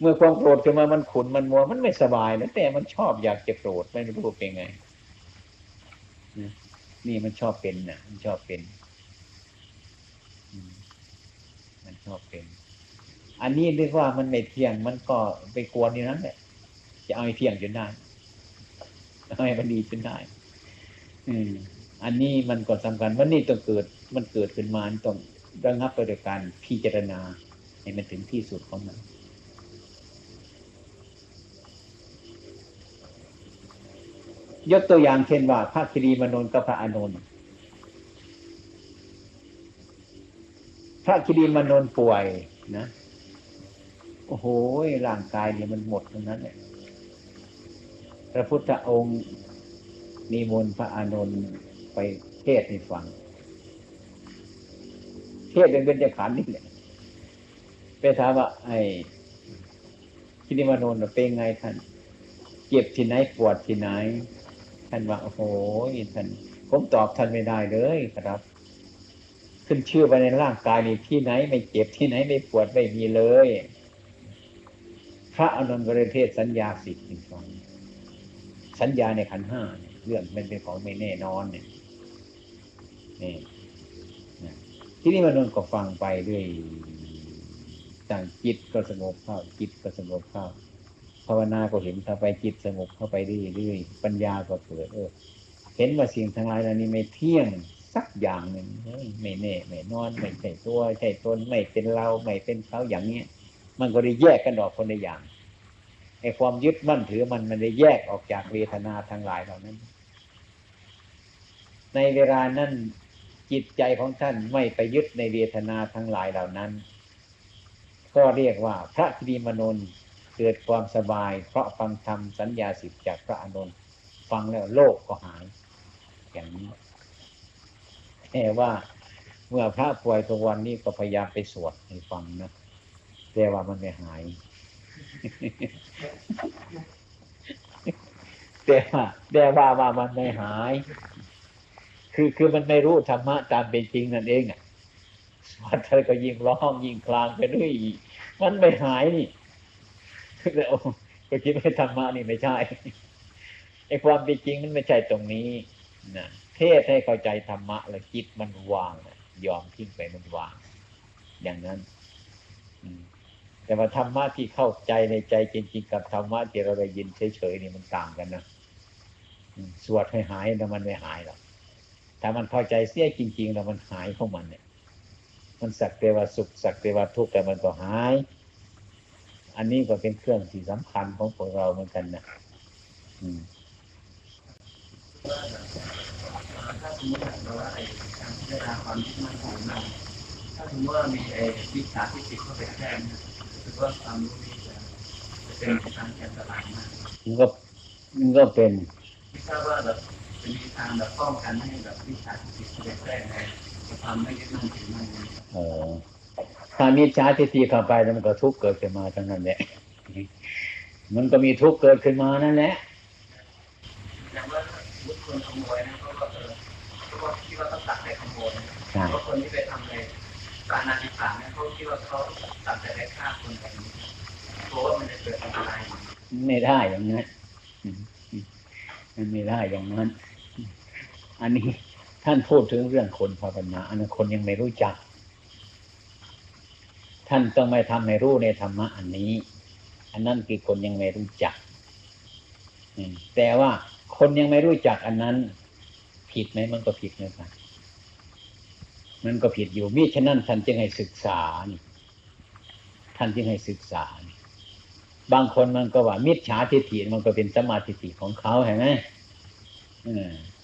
เมื่อความโกรธขึ้นมามันขุนมันมัวมันไม่สบายนะแต่มันชอบอยากจะโกรธไม่รู้เป็นไงนี่มันชอบเป็นนะมันชอบเป็น มันชอบเป็น อันนี้เรียกว่ามันไม่เที่ยงมันก็ไปกวนอยู่นั้นแหละจะเอาให้เที่ยงจนได้เอาให้มันดีจนได้ อืม อันนี้มันก็สำคัญว่านี่ต้องเกิด มันเกิดขึ้นมาต้องระงับไปด้วยการพิจารณาให้มันถึงที่สุดของมันยกตัวอย่างเช่นว่าพระคิรีมานนกับพระอานนท์พระคิรีมานนป่วยนะ โอ้โหร่างกายเนี่ยมันหมดตรงนั้นเลยพระพุทธองค์นิมนต์พระอานนท์ไปเทศน์ให้ฟัง เทศเป็นเบญจขันธ์นี่แหละไปถามว่า ไอ้คิริมานนท์เป็นไงท่านเจ็บที่ไหนปวดที่ไหน ท่านว่าโอ้โหท่านผมตอบท่านไม่ได้เลยครับ ขึ้นชื่อไปในร่างกายนี่ที่ไหน ไม่เจ็บที่ไหนไม่ปวดไม่มีเลย พระอานนท์ก็เลยเทศน์สัญญาสิทธิ์ฟังสัญญาในขันห้าเนี่ยเรื่องมันเป็นของไม่แน่นอนเนี่ยนี่ที่นี่มานนท์ก็ฟังไปด้วยต่างจิตก็สงบเข้าจิตก็สงบเข้าภาวนาก็เห็นเข้าไปจิตสงบเข้าไปเรื่อยๆปัญญาก็เกิดเออเห็นว่าสิ่งทั้งหลายเหล่านี้ไม่เที่ยงสักอย่างหนึ่งไม่แน่ไม่นอนไม่ใช่ตัวใช่ตนไม่เป็นเราไม่เป็นเขาอย่างเนี้ย มันก็ได้แยกกันออกคนละอย่างไอ้ความยึดมั่นถือมันมันได้แยกออกจากเวทนาทั้งหลายเหล่านั้น ในเวลานั้นจิตใจของท่านไม่ไปยึดในเวทนาทั้งหลายเหล่านั้น ก็เรียกว่าพระคิริมนนเกิดความสบาย เพราะฟังธรรมสัญญาสิทธิจากพระอานนท์ฟังแล้วโลกก็หาย อย่างนี้แต่ว่าเมื่อพระป่วยตัววันนี้ก็พยายามไปสวดให้ฟังนะ แต่ว่ามันไม่หาย แต่ว่าแต่ว่าว่ามันไม่หาย คือคือมันไม่รู้ธรรมะตามเป็นจริงนั่นเองอะสวดเธอก็ยิ่งร้องยิ่งคลางไปเรื่อยอีมันไม่หายนี่แล้วก็คิดว่าธรรมะนี่ไม่ใช่ไอ้ความเป็นจริงมันไม่ใช่ตรงนี้นะเทศให้เข้าใจธรรมะ แล้วจิตมันวางยอมทิ้งไปมันวาง อย่างนั้น แต่ว่าธรรมะที่เข้าใจในใจจริงๆกับธรรมะที่เราได้ยินเฉยๆนี่มันต่างกันนะสวดให้หายแต่มันไม่หายหรอกถ้ามันเข้าใจเสียจริง ๆ แล้วมันหายของมันเนี่ย มันสักแต่ว่าสุขสักแต่ว่าทุกข์แต่มันก็หาย อันนี้ก็เป็นเครื่องที่สำคัญของพวกเราเหมือนกันนะอืมถ้าสมมติว่าไอ้การพิจารณาความมั่นของเราถ้าสมมติว่ามีไอ้วิชาที่ติดเข้าไปแทรก เนี่ยถือว่าความรู้นี้จะจะเป็นทางอันตรายมากมันก็มันก็เป็นไม่ทราบว่าแบบจะมีทางแบบป้องกันให้แบบวิชาที่ติดเข้าไปแทรกในความไม่ยึดมั่นถือมั่นนี้เออถ้ามีชาทิฏฐิเข้าไปแล้วมันก็ทุกข์เกิดขึ้นมาทั้งนั้นแหละมันก็มีทุกข์เกิดขึ้นมานั่นแหละอย่างว่าบุคคลขโมยนะเขาก็เออเขาก็คิดว่าต้องตัดไปขโมยนะใช่เพราะคนที่ไปทำใน การนาฬิกาเนี่ยเขาคิดว่าเขาตัดแต่ได้ฆ่าคนแบบนี้เพราะว่ามันจะเกิดอันตรายไม่ได้อย่างนั้นมันไม่ได้อย่างนั้น อันนี้ท่านพูดถึงเรื่องคนภาวนาอันนั้นคนยังไม่รู้จัก ท่านต้องไม่ทำให้รู้ในธรรมะอันนี้ อันนั้นคือคนยังไม่รู้จักแต่ว่าคนยังไม่รู้จักอันนั้น ผิดไหมมันก็ผิดเหมือนกัน มันก็ผิดอยู่มิฉะนั้นท่านจึงให้ศึกษานี่ท่านจึงให้ศึกษานี่บางคนมันก็ว่า มิจฉาทิฏฐิมันก็เป็นสมาทิฏฐิของเขาเห็นไหม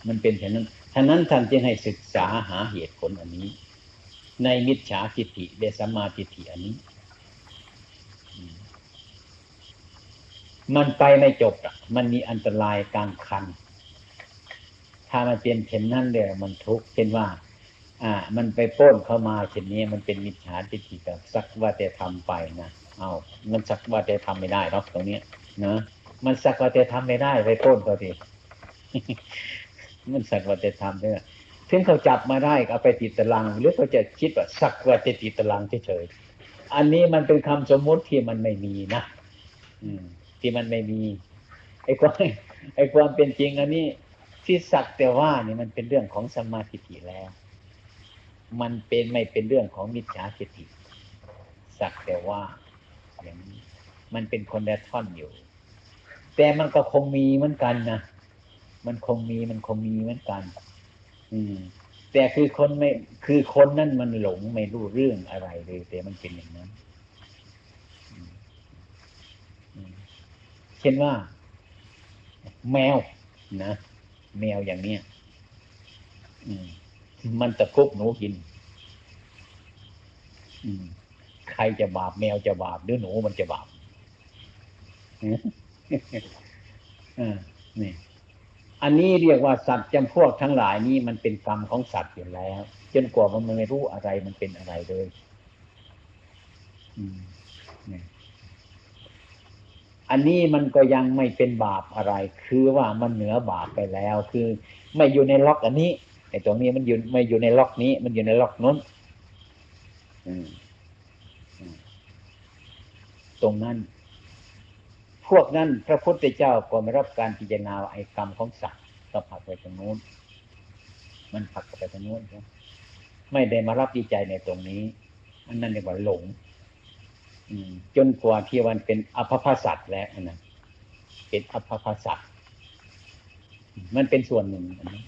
มันเป็นเช่นนั้นฉะนั้นท่านจึงให้ศึกษาหาเหตุผลอันนี้ ในมิจฉาทิฏฐิและสมาทิฏฐิอันนี้ มันไปไม่จบอะมันมีอันตรายกลางคัน ถ้ามันเป็นเช่นนั้นเลยวมันทุกข์เช่นว่า อ่า มันไปป้นเข้ามาเช่นนี้มันเป็นมิจฉาทิฏฐิกับสักว่าแต่ทำไปนะเอามันสักว่าแต่ทำไม่ได้หรอกตรงเนี้ยนะมันสักว่าแต่ทำไม่ได้ไปป้นเขาทีมันสักว่าแต่ทำเนี่ยถึงเขาจับมาได้เอาไปติดตาราง หรือเขาจะคิดว่าสักว่าจะติดตารางเฉยๆอันนี้มันเป็นคำสมมุติที่มันไม่มีนะอืม ที่มันไม่มีไอ้ความไอ้ความเป็นจริงอันนี้ที่สักแต่ว่านี่มันเป็นเรื่องของสมมาธิแล้ว มันเป็นไม่เป็นเรื่องของมิจฉาทิฏฐิสักแต่ว่าอย่างนี้มันเป็นคนละท่อนอยู่ แต่มันก็คงมีเหมือนกันนะมันคงมีมันคงมีเหมือนกัน อืม แต่คือคนไม่ คือคนนั่นมันหลงไม่รู้เรื่องอะไรเลย แต่มันเป็นอย่างนั้นเช่นว่า แมวนะแมวอย่างเนี้ย อืม มันตะคุบหนูกิน อืมใครจะบาปแมวจะบาปหรือหนูมันจะบาปนี่ อันนี้เรียกว่าสัตว์จำพวกทั้งหลายนี้มันเป็นกรรมของสัตว์อยู่แล้ว จนกว่ามันไม่รู้อะไรมันเป็นอะไรเลยอันนี้มันก็ยังไม่เป็นบาปอะไร คือว่ามันเหนือบาปไปแล้ว คือ ไม่อยู่ในล็อกอันนี้ ไอ้ตรงนี้มันอยู่ไม่อยู่ในล็อกนี้ มันอยู่ในล็อกนู้นตรงนั้น พวกนั้นพระพุทธเจ้าก็ไม่รับการพิจารณาไอ้กรรมของสัตว์ก็ผักไปตรงนู้น มันผักไปตรงนู้นไมไม่ได้มารับวิจัยในตรงนี้ อันนั้นเรียกว่าหลงจนกว่าที่วันเป็นอภพสัตว์แล้วนะเป็นอภพสัตว์มันเป็นส่วนหนึ่งอันนี้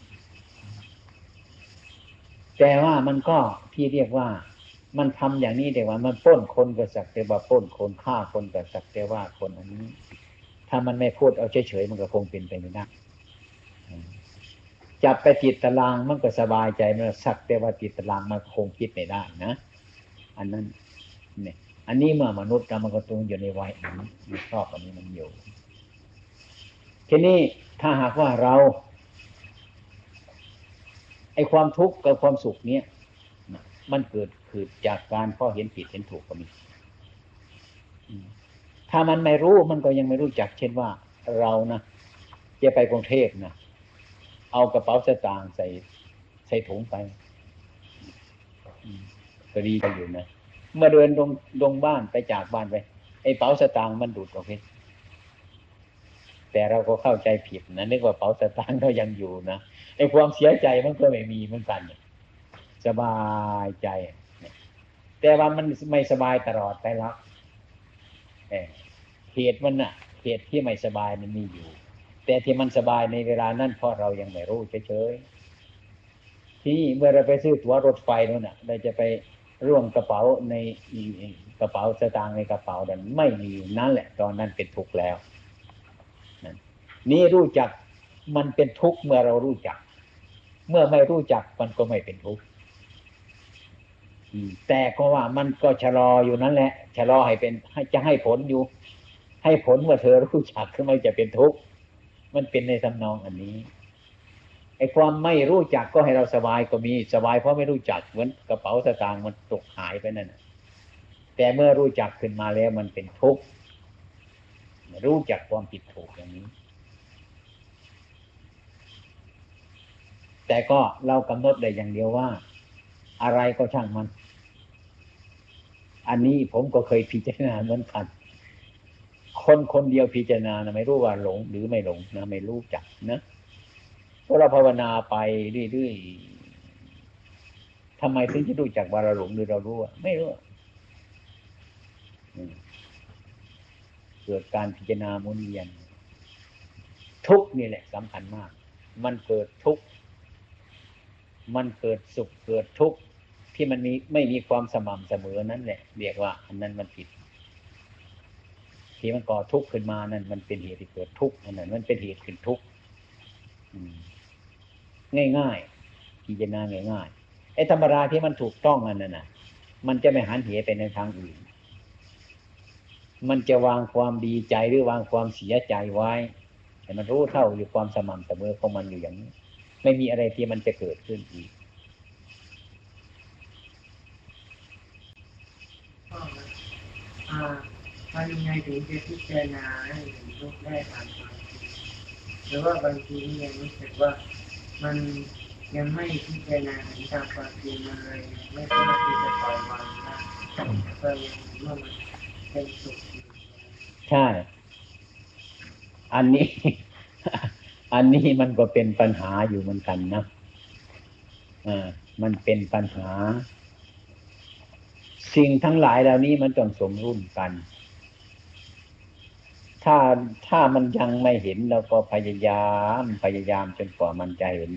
แต่ว่ามันก็ที่เรียกว่า มันทำอย่างนี้เดี๋ยวว่า มันป้นคนก็สักแต่ว่าป้นคนฆ่าคนก็สักแต่ว่าคนอันนี้ ถ้ามันไม่พูดเอาเฉยๆมันก็คงเป็นไปไม่ได้จับไปติดตารางมันก็สบายใจมันสักแต่ว่าติดตารางมันคงคิดไม่ได้นะ อันนั้นเนี่ย อันนี้เมื่อมนุษย์เรามันก็ตรงอยู่ในวัยอันนี้มันชอบอันนี้มันอยู่ ทีนี้ถ้าหากว่าเรา ไอความทุกข์กับความสุขเนี้ยมันเกิดขึ้นจากการพ่อเห็นผิดเห็นถูกก็มีอืมถ้ามันไม่รู้มันก็ยังไม่รู้จัก เช่นว่าเรานะจะไปกรุงเทพนะเอากระเป๋าสตางค์ใส่ใส่ถุงไปก็ดีกันอยู่นะเมื่อเดินลงลงบ้านไปจากบ้านไป ไอ้เป๋าสตางค์มันดูดออกไปแต่เราก็เข้าใจผิดนะนึกว่าเป๋าสตางค์เรายังอยู่นะ ไอ้ความเสียใจมันก็ไม่มีเหมือนกันสบายใจ แต่ว่ามันไม่สบายตลอดไปล้วเหตุมันน่ะเหตุที่ไม่สบายมันมีอยู่ แต่ที่มันสบายในเวลานั้นเพราะเรายังไม่รู้เฉยๆที่เมื่อเราไปซื้อตั๋วรถไฟนั่นน่ะ เราจะไปร่วมกระเป๋าในกระเป๋าสตางค์ในกระเป๋านั้นไม่มีนั่นแหละ ตอนนั้นเป็นทุกข์แล้วนี่รู้จัก มันเป็นทุกข์เมื่อเรารู้จัก เมื่อไม่รู้จักมันก็ไม่เป็นทุกข์อืมแต่ก็ว่ามันก็ชะลออยู่นั่นแหละชะลอให้เป็นให้จะให้ผลอยู่ ให้ผลเมื่อเธอรู้จักคือมันจะเป็นทุกข์มันเป็นในทำนองอันนี้ไอ้ความไม่รู้จักก็ให้เราสบายก็มีสบายเพราะไม่รู้จักเหมือนกระเป๋าสตางค์มันตกหายไปนั่นน่ะแต่เมื่อรู้จักขึ้นมาแล้วมันเป็นทุกข์รู้จักความผิดถูกอย่างนี้ แต่ก็เรากำหนดได้อย่างเดียวว่า อะไรก็ช่างมัน อันนี้ผมก็เคยพิจารณาเหมือนกันคนคนเดียวพิจารณานะไม่รู้ว่าหลง หรือไม่หลงนะไม่รู้จักนะเพราะเราภาวนาไปเรื่อยๆทำไมถึงจะรู้จักว่าเราหลงหรือเรารู้อะไม่รู้เกิดการพิจารณามุนเวียนทุกนี่แหละสำคัญมาก มันเกิดทุกข์ มันเกิดสุขเกิดทุกข์ที่มันมีไม่มีความสม่ำเสมอนั่นแหละเรียกว่า อันนั้นมันผิด ที่มันก่อทุกข์ขึ้นมานั่นมันเป็นเหตุที่เกิดทุกข์นั่นนมันเป็นเหตุขึ้นทุกข์ง่ายๆพิจารณาง่ายๆไอ้ธรรมราที่มันถูกต้องอันนั้นน่ะมันจะไม่หันเหไปในทางอื่น มันจะวางความดีใจหรือวางความเสียใจไว้ แต่มันรู้เท่าอยู่ความสม่ำเสมอของมันอยู่อย่างนี้ ไม่มีอะไรที่มันจะเกิดขึ้นอีกก็อ่าทำยังไงถึงจะพิจารณาให้เห็นรูปได้ตามความจริงหรือว่าบางทียังรู้สึกว่ามันยังไม่พิจารณาเห็นตามความจริงมันเลยไม่สามารถที่จะปล่อยวางได้ก็ยังว่ามันเป็นสุขอยู่ใช่ อันนี้ อันนี้มันก็เป็นปัญหาอยู่เหมือนกันนะอ่ามันเป็นปัญหา สิ่งทั้งหลายเหล่านี้มันต้องสมรุ่นกัน ถ้าถ้ามันยังไม่เห็นเราก็พยายามพยายามจนกว่ามันจะเห็น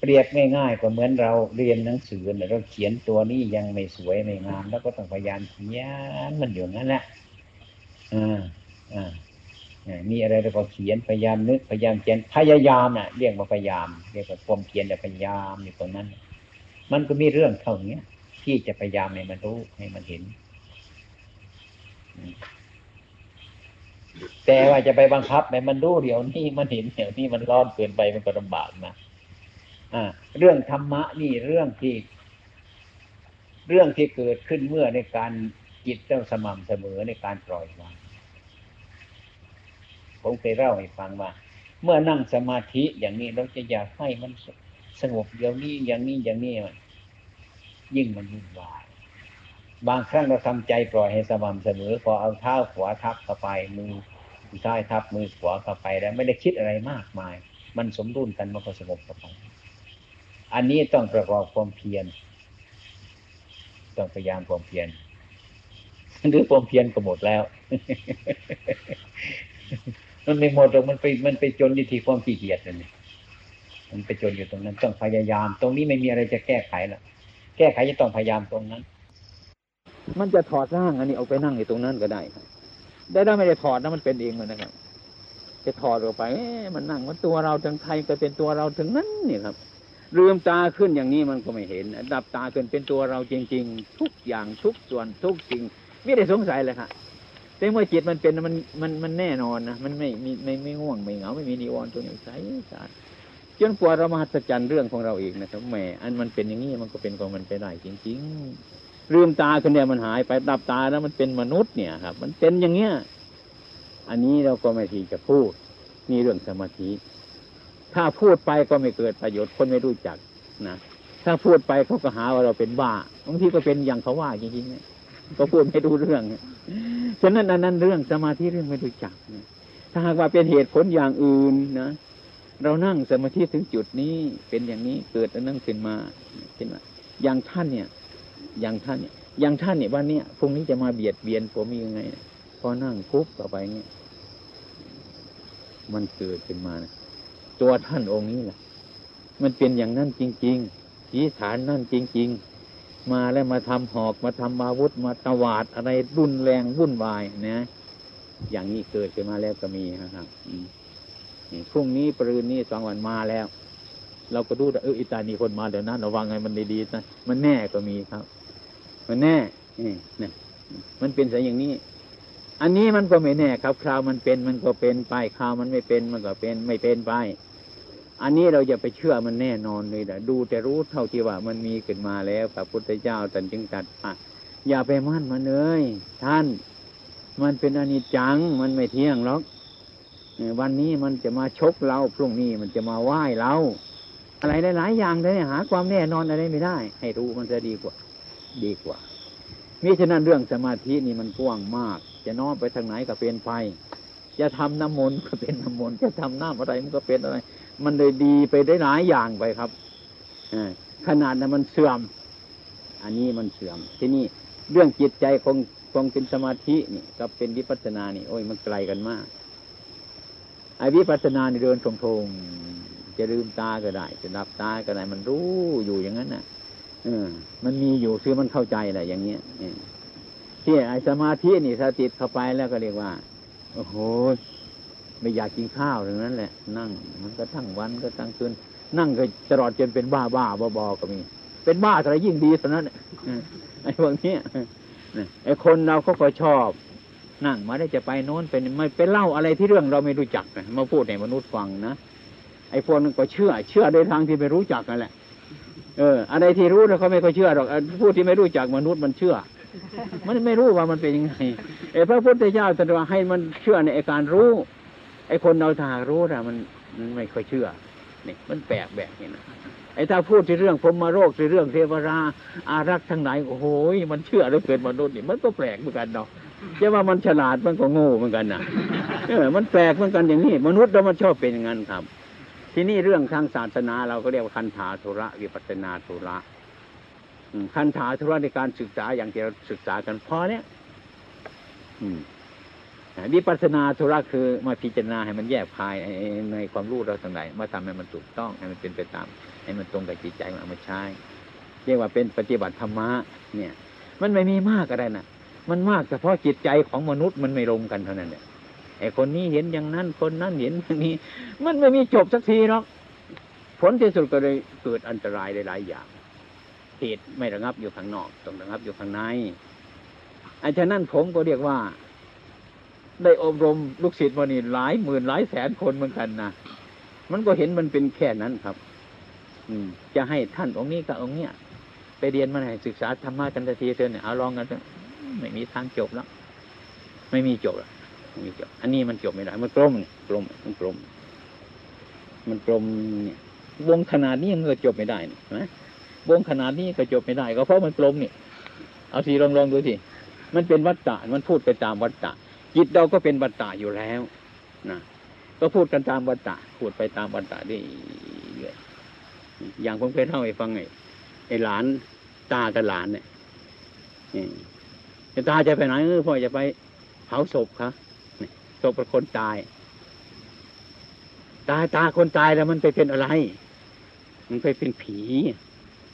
เปรียบง่ายๆก็เหมือนเราเรียนหนังสือเนี่ยเราเขียนตัวนี้ยังไม่สวยไม่งาม แล้วก็ต้องพยายามเขียนมันอยู่นั่นแหละอ่าอ่าอ่า มีอะไรเราก็เขียนพยายามนึกพยายามเขียนพยายามน่ะเรียกว่าพยายาม เรียกว่าความเพียรแต่พยายามอยู่ตรงนั้น มันก็มีเรื่องเท่านี้ที่จะพยายามให้มันรู้ให้มันเห็น แต่ว่าจะไปบังคับให้มันรู้เดี๋ยวนี้มันเห็นเดี๋ยวนี้มันร้อนเกินไปมันก็ลำบากนะอ่า เรื่องธรรมะนี่เรื่องที่ เรื่องที่เกิดขึ้นเมื่อในการจิตเจ้าสม่ำเสมอในการปล่อยวาง ผมเคยเล่าให้ฟังว่า เมื่อนั่งสมาธิอย่างนี้เราจะอยากให้มันสงบเดี๋ยวนี้อย่างนี้อย่างนี้มันยิ่งมันวุ่นวายบางครั้งเราทำใจปล่อยให้สม่ำเสมอพอเอาเท้าขวาทับเข้าไปมือซ้ายทับมือขวาเข้าไปแล้วไม่ได้คิดอะไรมากมาย มันสมดุลกันมันก็สงบเข้าไปอันนี้ต้องประกอบความเพียรต้องพยายามความเพียรหรือความเพียรก็หมดแล้ว มันไม่หมดหรอกมันไปมันไปจนอยู่ที่ความขี้เกียจนั่นเองมันไปจนอยู่ตรงนั้นต้องพยายาม ตรงนี้ไม่มีอะไรจะแก้ไขละแก้ไขจะต้องพยายามตรงนั้น มันจะถอดร่างอันนี้เอาไปนั่งอยู่ตรงนั้นก็ได้ครับได้ได้ไม่ได้ถอดนะมันเป็นเองมันนะครับจะถอดออกไปเอ๊ะมันนั่งมันตัวเราถึงไทยก็เป็นตัวเราถึงนั้นนี่ครับลืมตาขึ้นอย่างนี้มันก็ไม่เห็นดับตาขึ้นเป็นตัวเราจริง ๆ ทุกอย่างทุกส่วนทุกสิ่ง ไม่ได้สงสัยเลยครับ แต่เมื่อจิตมันเป็นมันมันมันแน่นอนนะมันไม่มีไม่ไม่ง่วงไม่เหงาไม่มีนิวรณ์ตัวนี้ใสสะอาดจนกว่าเรามาหัศจรรย์เรื่องของเราเองนะครับแหมอันมันเป็นอย่างนี้มันก็เป็นของมันไปได้จริงๆลืมตาขึ้นเนี่ยมันหายไปดับตาแล้วมันเป็นมนุษย์เนี่ยครับ มันเป็นอย่างเงี้ยอันนี้เราก็ไม่ทีจะพูดนี่เรื่องสมาธิ ถ้าพูดไปก็ไม่เกิดประโยชน์คนไม่รู้จักนะถ้าพูดไปเขาก็หาว่าเราเป็นบ้าบางทีก็เป็นอย่างเขาว่าจริงๆเนี่ย ก็พูดไม่รู้เรื่องฉะนั้นอันนั้นเรื่องสมาธิเรื่องไม่รู้จักนะถ้าหากว่าเป็นเหตุผลอย่างอื่นนะเรานั่งสมาธิถึงจุดนี้เป็นอย่างนี้เกิดอันนั้นขึ้นมาขึ้นมาอย่างท่านเนี่ย อย่างท่านเนี่ยอย่างท่านเนี่ยวันเนี้ยพรุ่งนี้จะมาเบียดเบียนผมยังไงพอนั่งปุ๊บต่อไปเงี้ยมันเกิดขึ้นมานะตัวท่านองค์นี้แหละมันเป็นอย่างนั้นจริงๆสีฐานนั่นจริง ๆ มาแล้วมาทำหอกมาทำอาวุธมาตวาดอะไรรุนแรงวุ่นวายนะอย่างนี้เกิดขึ้นมาแล้วก็มีนะครับอืมนี่พรุ่งนี้ปรืนนี้สองวันมาแล้ว เราก็ดูเอออิตานีคนมาเดี๋ยวนั้นระวังไงมันดีๆนะมันแน่ก็มีครับ มันแน่นี่นมันเป็นสายอย่างนี้ อันนี้มันก็ไม่แน่ครับคราวมันเป็นมันก็เป็นไปคราวมันไม่เป็นมันก็เป็นไม่เป็นไป อันนี้เราอย่าไปเชื่อมันแน่นอนเลยนะดูแต่รู้เท่าที่ว่ามันมีขึ้นมาแล้วพระพุทธเจ้าตรัสจึงตัดว่าอย่าไปมั่นมันเลยท่าน มันเป็นอนิจจังมันไม่เที่ยงหรอกวันนี้มันจะมาชกเราพรุ่งนี้มันจะมาไหว้เราอะไรหลายๆอย่างเลยหา ความแน่นอนอะไรไม่ได้ ให้รู้มันจะดีกว่า ดีกว่ามิฉะนั้นเรื่องสมาธินี่มันกว้างมาก จะน้อมไปทางไหนก็เป็นไปจะทำน้ำมนต์ก็เป็นน้ำมนต์จะทำน้ำอะไรมันก็เป็นอะไร มันเลยดีไปได้หลายอย่างไปครับอขนาดนั้นมันเสื่อม อันนี้มันเสื่อม ที่นี่เรื่องจิตใจคงคงเป็นสมาธินี่กับเป็นวิปัสสนานี่ โอ้ยมันไกลกันมาก ไอ้วิปัสสนานี่เดินทงๆจะลืมตาก็ได้ จะดับตาก็ได้ มันรู้อยู่อย่างนั้นน่ะเออ มันมีอยู่คือมันเข้าใจแหละอย่างเงี้ยที่ไอ้สมาธินี่ถ้าติดเข้าไปแล้วก็เรียกว่า โอ้โห ไม่อยากกินข้าวอย่างนั้นแหละ นั่ง มันก็ทั้งวันก็ทั้งคืนนั่งก็ตลอดจนเป็นบ้าบ้าบอบอก็มี เป็นบ้าอะไรยิ่งดีเท่านั้นไอ้พวกนี้ไอ้คนเราเขาก็ชอบ นั่งมาได้จะไปโน้นเป็นไม่เป็นเล่าอะไรที่เรื่องเราไม่รู้จักมาพูดให้มนุษย์ฟังนะไอ้พวกนั้นก็เชื่อ เชื่อโดยทางที่ไม่รู้จักกันแหละเอออะไรที่รู้แล้วเขาไม่ค่อยเชื่อหรอกอันผู้ที่ไม่รู้จักมนุษย์มันเชื่อ มันไม่รู้ว่ามันเป็นยังไงไอ้พระพุทธเจ้าตรัสว่าให้มันเชื่อในการรู้ ไอ้คนเราถ้ารู้นะมันมันไม่ค่อยเชื่อนี่มันแปลกแบบนี้นะไอ้ถ้าพูดที่เรื่องพรหมโรคที่เรื่องเทวรา อารักษ์ทั้งหลายโอ้โหมันเชื่อแล้วเกิดมนุษย์นี่มันก็แปลกเหมือนกันเนาะจะว่ามันฉลาดมันก็โง่เหมือนกันนะเออมันแปลกเหมือนกันอย่างนี้ มนุษย์เรามันชอบเป็นอย่างนั้นครับ ที่นี่เรื่องทางศาสนาเราก็เรียกว่าคันธาธุระวิปัสนาธุระคันธาธุระในการศึกษาอย่างที่เราศึกษากันพอเนี้ยอืม วิปัสนาธุระคือมาพิจารณาให้มันแยกภายในความรู้เราทั้งหลายมาทำให้มันถูกต้องให้มันเป็นไปตาม ให้มันตรงกับจิตใจมันเอามาใช้เรียกว่าเป็นปฏิบัติธรรมะเนี่ย มันไม่มีมากอะไรนะมันมากเฉพาะจิตใจของมนุษย์มันไม่ลงกันเท่านั้นแหละไอ้คนนี้เห็นอย่างนั้นคนนั้นเห็นอย่างนี้ มันไม่มีจบสักทีหรอกผลที่สุดก็เลยเกิดอันตรายหลาย ๆ อย่างเหตุไม่ระงับอยู่ข้างนอกต้องระงับอยู่ข้างในไอ้ฉะนั้นผมก็เรียกว่า ได้อบรมลูกศิษย์มานี่หลายหมื่นหลายแสนคนเหมือนกันนะมันก็เห็นมันเป็นแค่นั้นครับ อืม จะให้ท่านองค์นี้กับองค์เนี้ยไปเรียนมาให้ศึกษาธรรมะกันทันทีเถอเนี่ยเอาลองกันเถอะไม่มีทางจบแล้ว ไม่มีจบแล้วไม่มีจบ อันนี้มันจบไม่ได้ มันกลมกลมมันกลม มันกลมเนี่ยวงขนาดนี้มันก็จบไม่ได้นี่นะวงขนาดนี้ก็จบไม่ได้ ก็เพราะมันกลมเนี่ยเอาทีลองลองดูทีมันเป็นวัฏฏะมันพูดไปตามวัฏฏะ จิตเราก็เป็นวัฏฏะอยู่แล้วนะก็พูดกันตามวัฏฏะพูดไปตามวัฏฏะได้เรื่อยอย่างผมเคยเล่าให้ฟังไงไอ้หลานตากับหลานเนี่ยอืมตาจะไปไหนเออพ่อจะไปเผาศพครับศพเป็นคนตาย ตาตาคนตายแล้วมันไปเป็นอะไร มันไปเป็นผี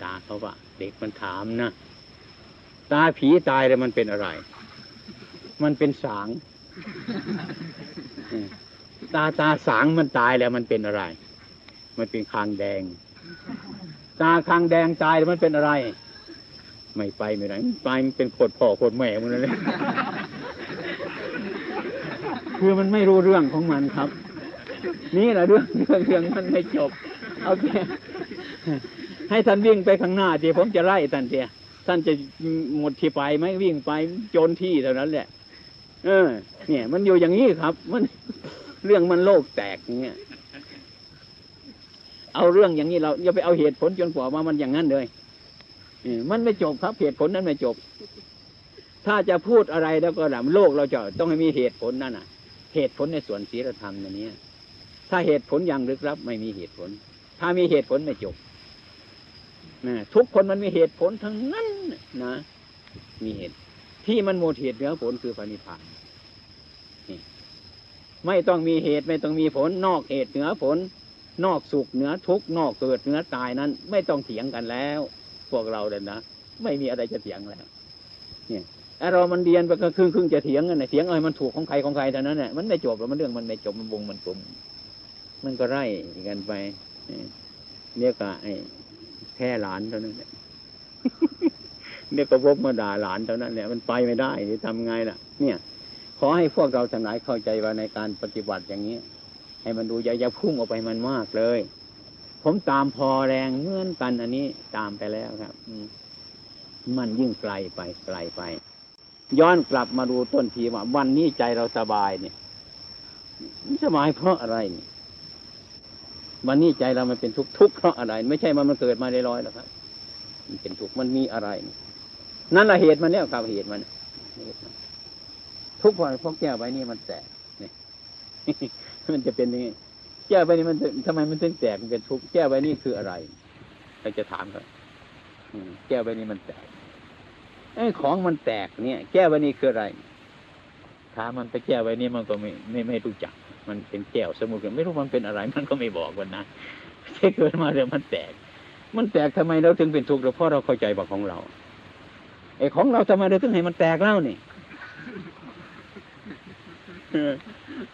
ตาเขาว่าเด็กมันถามนะตาผีตายแล้วมันเป็นอะไร มันเป็นสาง ตาตาสางมันตายแล้วมันเป็นอะไร มันเป็นคางแดง ตาคางแดงตายแล้วมันเป็นอะไร ไม่ไปไม่ไหนไปมันเป็นโคตรพ่อโคตรแม่มันเลยคือมันไม่รู้เรื่องของมันครับ นี่แหละเรื่องเรื่องเรื่องมันไม่จบเอาแค่ให้ท่านวิ่งไปข้างหน้าทีผมจะไล่ท่านเตียท่านจะหมดที่ไปไหมวิ่งไปโจนที่เท่านั้นแหละ เออ เนี่ย มันอยู่อย่างนี้ครับ มันเรื่องมันโลกแตกอย่างเงี้ยเอาเรื่องอย่างนี้เราอย่าไปเอาเหตุผลจนกว่าว่ามันอย่างนั้นเลยมันไม่จบครับ เหตุผลนั้นไม่จบ ถ้าจะพูดอะไรแล้วก็หลัโลกเราจะต้องให้มีเหตุผลนั่นน่ะ เหตุผลในส่วนศีลธรรมอันเนี้ยถ้าเหตุผลอย่างลึกลับ ไม่มีเหตุผล ถ้ามีเหตุผลไม่จบนะทุกคนมันมีเหตุผลทั้งนั้นนะมีเหตุ ที่มันหมดเหตุเหนือผลคือพระนิพพานนี่ไม่ต้องมีเหตุไม่ต้องมีผลนอกเหตุเหนือผล นอกสุขเหนือทุกนอกเกิดเหนือตายนั้น ไม่ต้องเถียงกันแล้ว พวกเราเดินนะไม่มีอะไรจะเถียงแล้วเนี่ยไอเรามันเรียนไปก็ครึ่งครึ่งจะเถียงกันนะเถียงเอ้ยมันถูกของใครของใครเท่านั้นแหละมันไม่จบแล้วมันเรื่องมันไม่จบมันวงมันกลมมันก็ไล่กันไปเนี่ยก็ไอ้แค่หลานเท่านั้นแหละ เนี่ยก็วกมาด่าหลานเท่านั้นแหละมันไปไม่ได้จะทำไงล่ะ เนี่ย ขอให้พวกเราทั้งหลายเข้าใจว่าในการปฏิบัติอย่างนี้ ให้มันดูอย่าอย่าพุ่งออกไปมันมากเลย ผมตามพอแรงเหมือนกันอันนี้ตามไปแล้วครับมันยิ่งไกลไปไกลไป ย้อนกลับมาดูต้นทีว่าวันนี้ใจเราสบายเนี่ยมันสบายเพราะอะไรเนี่ยวันนี้ใจเรามันเป็นทุกข์ทุกข์เพราะอะไร ไม่ใช่มันมันเกิดมาลอยๆหรอกครับ มันเป็นทุกข์มันมีอะไรเนี่ยนั่นแหละเหตุมันเนี่ยครับเหตุมันเหตุมันทุกข์เพราะเพราะแก้วใบนี้มันแตกเนี่ยมันจะเป็นยังไงแก้วใบนี้มันทำไมมันถึงแตกมันเป็นทุกแก้วใบนี้คืออะไรเราจะถามเขาแก้วใบนี้มันแตกไอ้ของมันแตกเนี่ย แก้วใบนี้คืออะไรถามมันไปแก้วใบนี้มันก็ไม่ไม่ไม่รู้จัก มันเป็นแก้วสมุดไม่รู้มันเป็นอะไร มันก็ไม่บอกวันนะแค่เกิดมาเดี๋ยวมันแตก มันแตกทำไมเราถึงเป็นทุกข์เราเพราะเราเข้าใจบอกของเรา ไอ้ของเราทำไมเราถึงให้มันแตกเล่านี่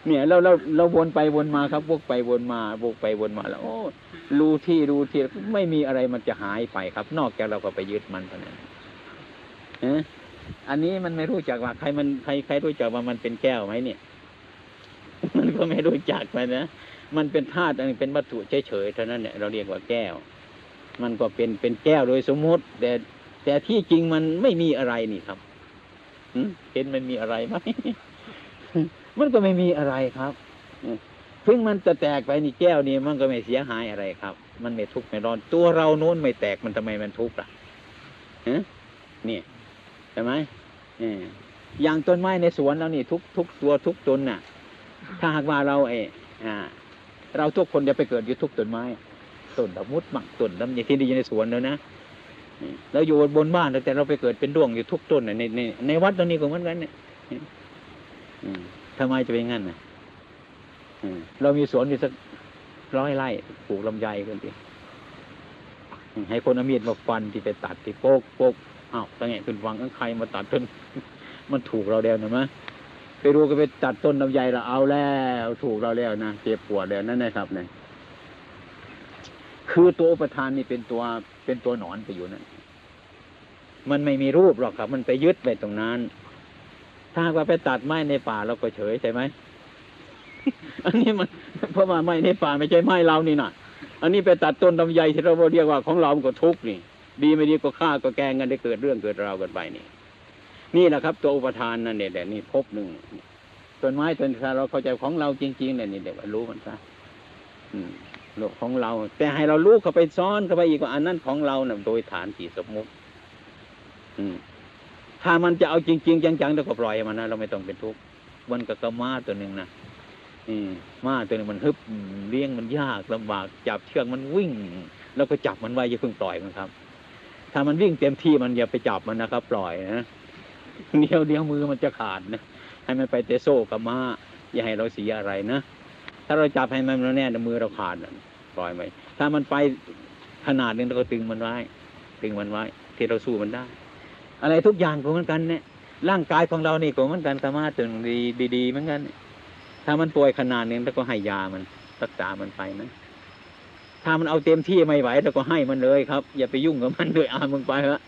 เนี่ยเราเราเราวนไปวนมาครับวกไปวนมาวกไปวนมาแล้วโอ้รู้ที่รู้ที่ไม่มีอะไรมันจะหายไปครับ นอกจากเราก็ไปยึดมันเท่านั้นเอออันนี้มันไม่รู้จักว่าใครมันใครใครรู้จักว่ามันเป็นแก้วไหมเนี่ย มันก็ไม่รู้จักไปนะมันเป็นธาตุอันเป็นวัตถุเฉยๆเท่านั้นเนี่ยเราเรียกว่าแก้ว มันก็เป็นเป็นแก้วโดยสมมุติแต่ แต่ที่จริงมันไม่มีอะไรนี่ครับเห็นมันมีอะไรไหมมันก็ไม่มีอะไรครับถึงมันจะแตกไปนี่แก้วนี่มันก็ไม่เสียหายอะไรครับ มันไม่ทุกข์ไม่ร้อน ตัวเราโน้นไม่แตกมันทำไมมันทุกข์ล่ะเนี่ยใช่ไหมอย่างต้นไม้ในสวนเรานี่ทุกทุกตัวทุกต้นน่ะ ถ้าหากว่าเราเออเราทุกคนจะไปเกิดอยู่ทุกต้นไม้ต้นดอกมุดหมักต้นลำไยที่ดีอยู่ในสวนแล้วนะ เราอยู่บนบ้านแต่เราไปเกิดเป็นดวงอยู่ทุกต้นน่ะในในในวัดตรงนี้ก็เหมือนกันเนี่ยอืมทำไมจะเป็นงั้นนะอืมเรามีสวนอยู่สักร้อยไร่ปลูกลำไยกันดิอืมให้คนเอามีดมาฟันที่ไปตัดที่โป๊กโป๊กอ้าวตั้งไงคุณฟังใครมาตัดต้น มันถูกเราแล้วนะมะไปดูก็ไปตัดต้นลำไยเราเอาแล้วถูกเราแล้วนะเจ็บปวดแล้วนั่นนะครับเนี่ยคือตัวอุประธานนี่เป็นตัวเป็นตัวหนอนไปอยู่นั่น มันไม่มีรูปหรอกครับ มันไปยึดไปตรงนั้น ถ้าว่าไปตัดไม้ในป่าเราก็เฉยใช่ไหมอันนี้มันเพราะว่าไม้ในป่าไม่ใช่ไม้เรานี่นะอันนี้ไปตัดต้นลำไยที่เราเรียกว่าของเรามันก็ทุกข์นี่ ดีไม่ดีก็ฆ่าก็แกงกันได้เกิดเรื่องเกิดราวกันไปนี่ นี่แหละครับ ตัวอุปทานนั่นเนี่ยแหละนี่พบหนึ่งต้นไม้ต้นถ้าเราเข้าใจของเราจริงๆเนี่ยนี่เดี๋ยวรู้มันซะโลกของเรา แต่ให้เรารู้เข้าไปซ้อนเข้าไปอีกว่าอันนั้นของเราเนี่ยโดยฐานที่สมมุติ ถ้ามันจะเอาจริง ๆ จังๆเราก็ปล่อยมันนะเราไม่ต้องเป็นทุกข์มันก็กระมาตัวหนึ่งนะอืมม้าตัวนึงมันฮึบเลี้ยงมันยากลำบากจับเชือกมันวิ่ง แล้วก็จับมันไว้อย่าเพิ่งปล่อยมันครับ ถ้ามันวิ่งเต็มที่มันอย่าไปจับมันนะครับ ปล่อยนะเดี๋ยวเดี๋ยวมือมันจะขาดนะให้มันไปเตะโซ่กับม้าอย่าให้เราเสียอะไรนะถ้าเราจับให้มันแน่นมือเราขาดปล่อยไปถ้ามันไปขนาดนึงเราก็ตึงมันไว้ ตึงมันไว้ที่เราสู้มันได้ อะไรทุกอย่างก็เหมือนกันเนี่ยร่างกายของเรานี่ก็เหมือนกันสามารถถึงดีดีเหมือนกัน ถ้ามันป่วยขนาดนึงแล้วก็ให้ยามันรักษามันไปนะถ้ามันเอาเต็มที่ไม่ไหวแล้วก็ให้มันเลยครับ อย่าไปยุ่งกับมันเลยอามึงไปเถอะ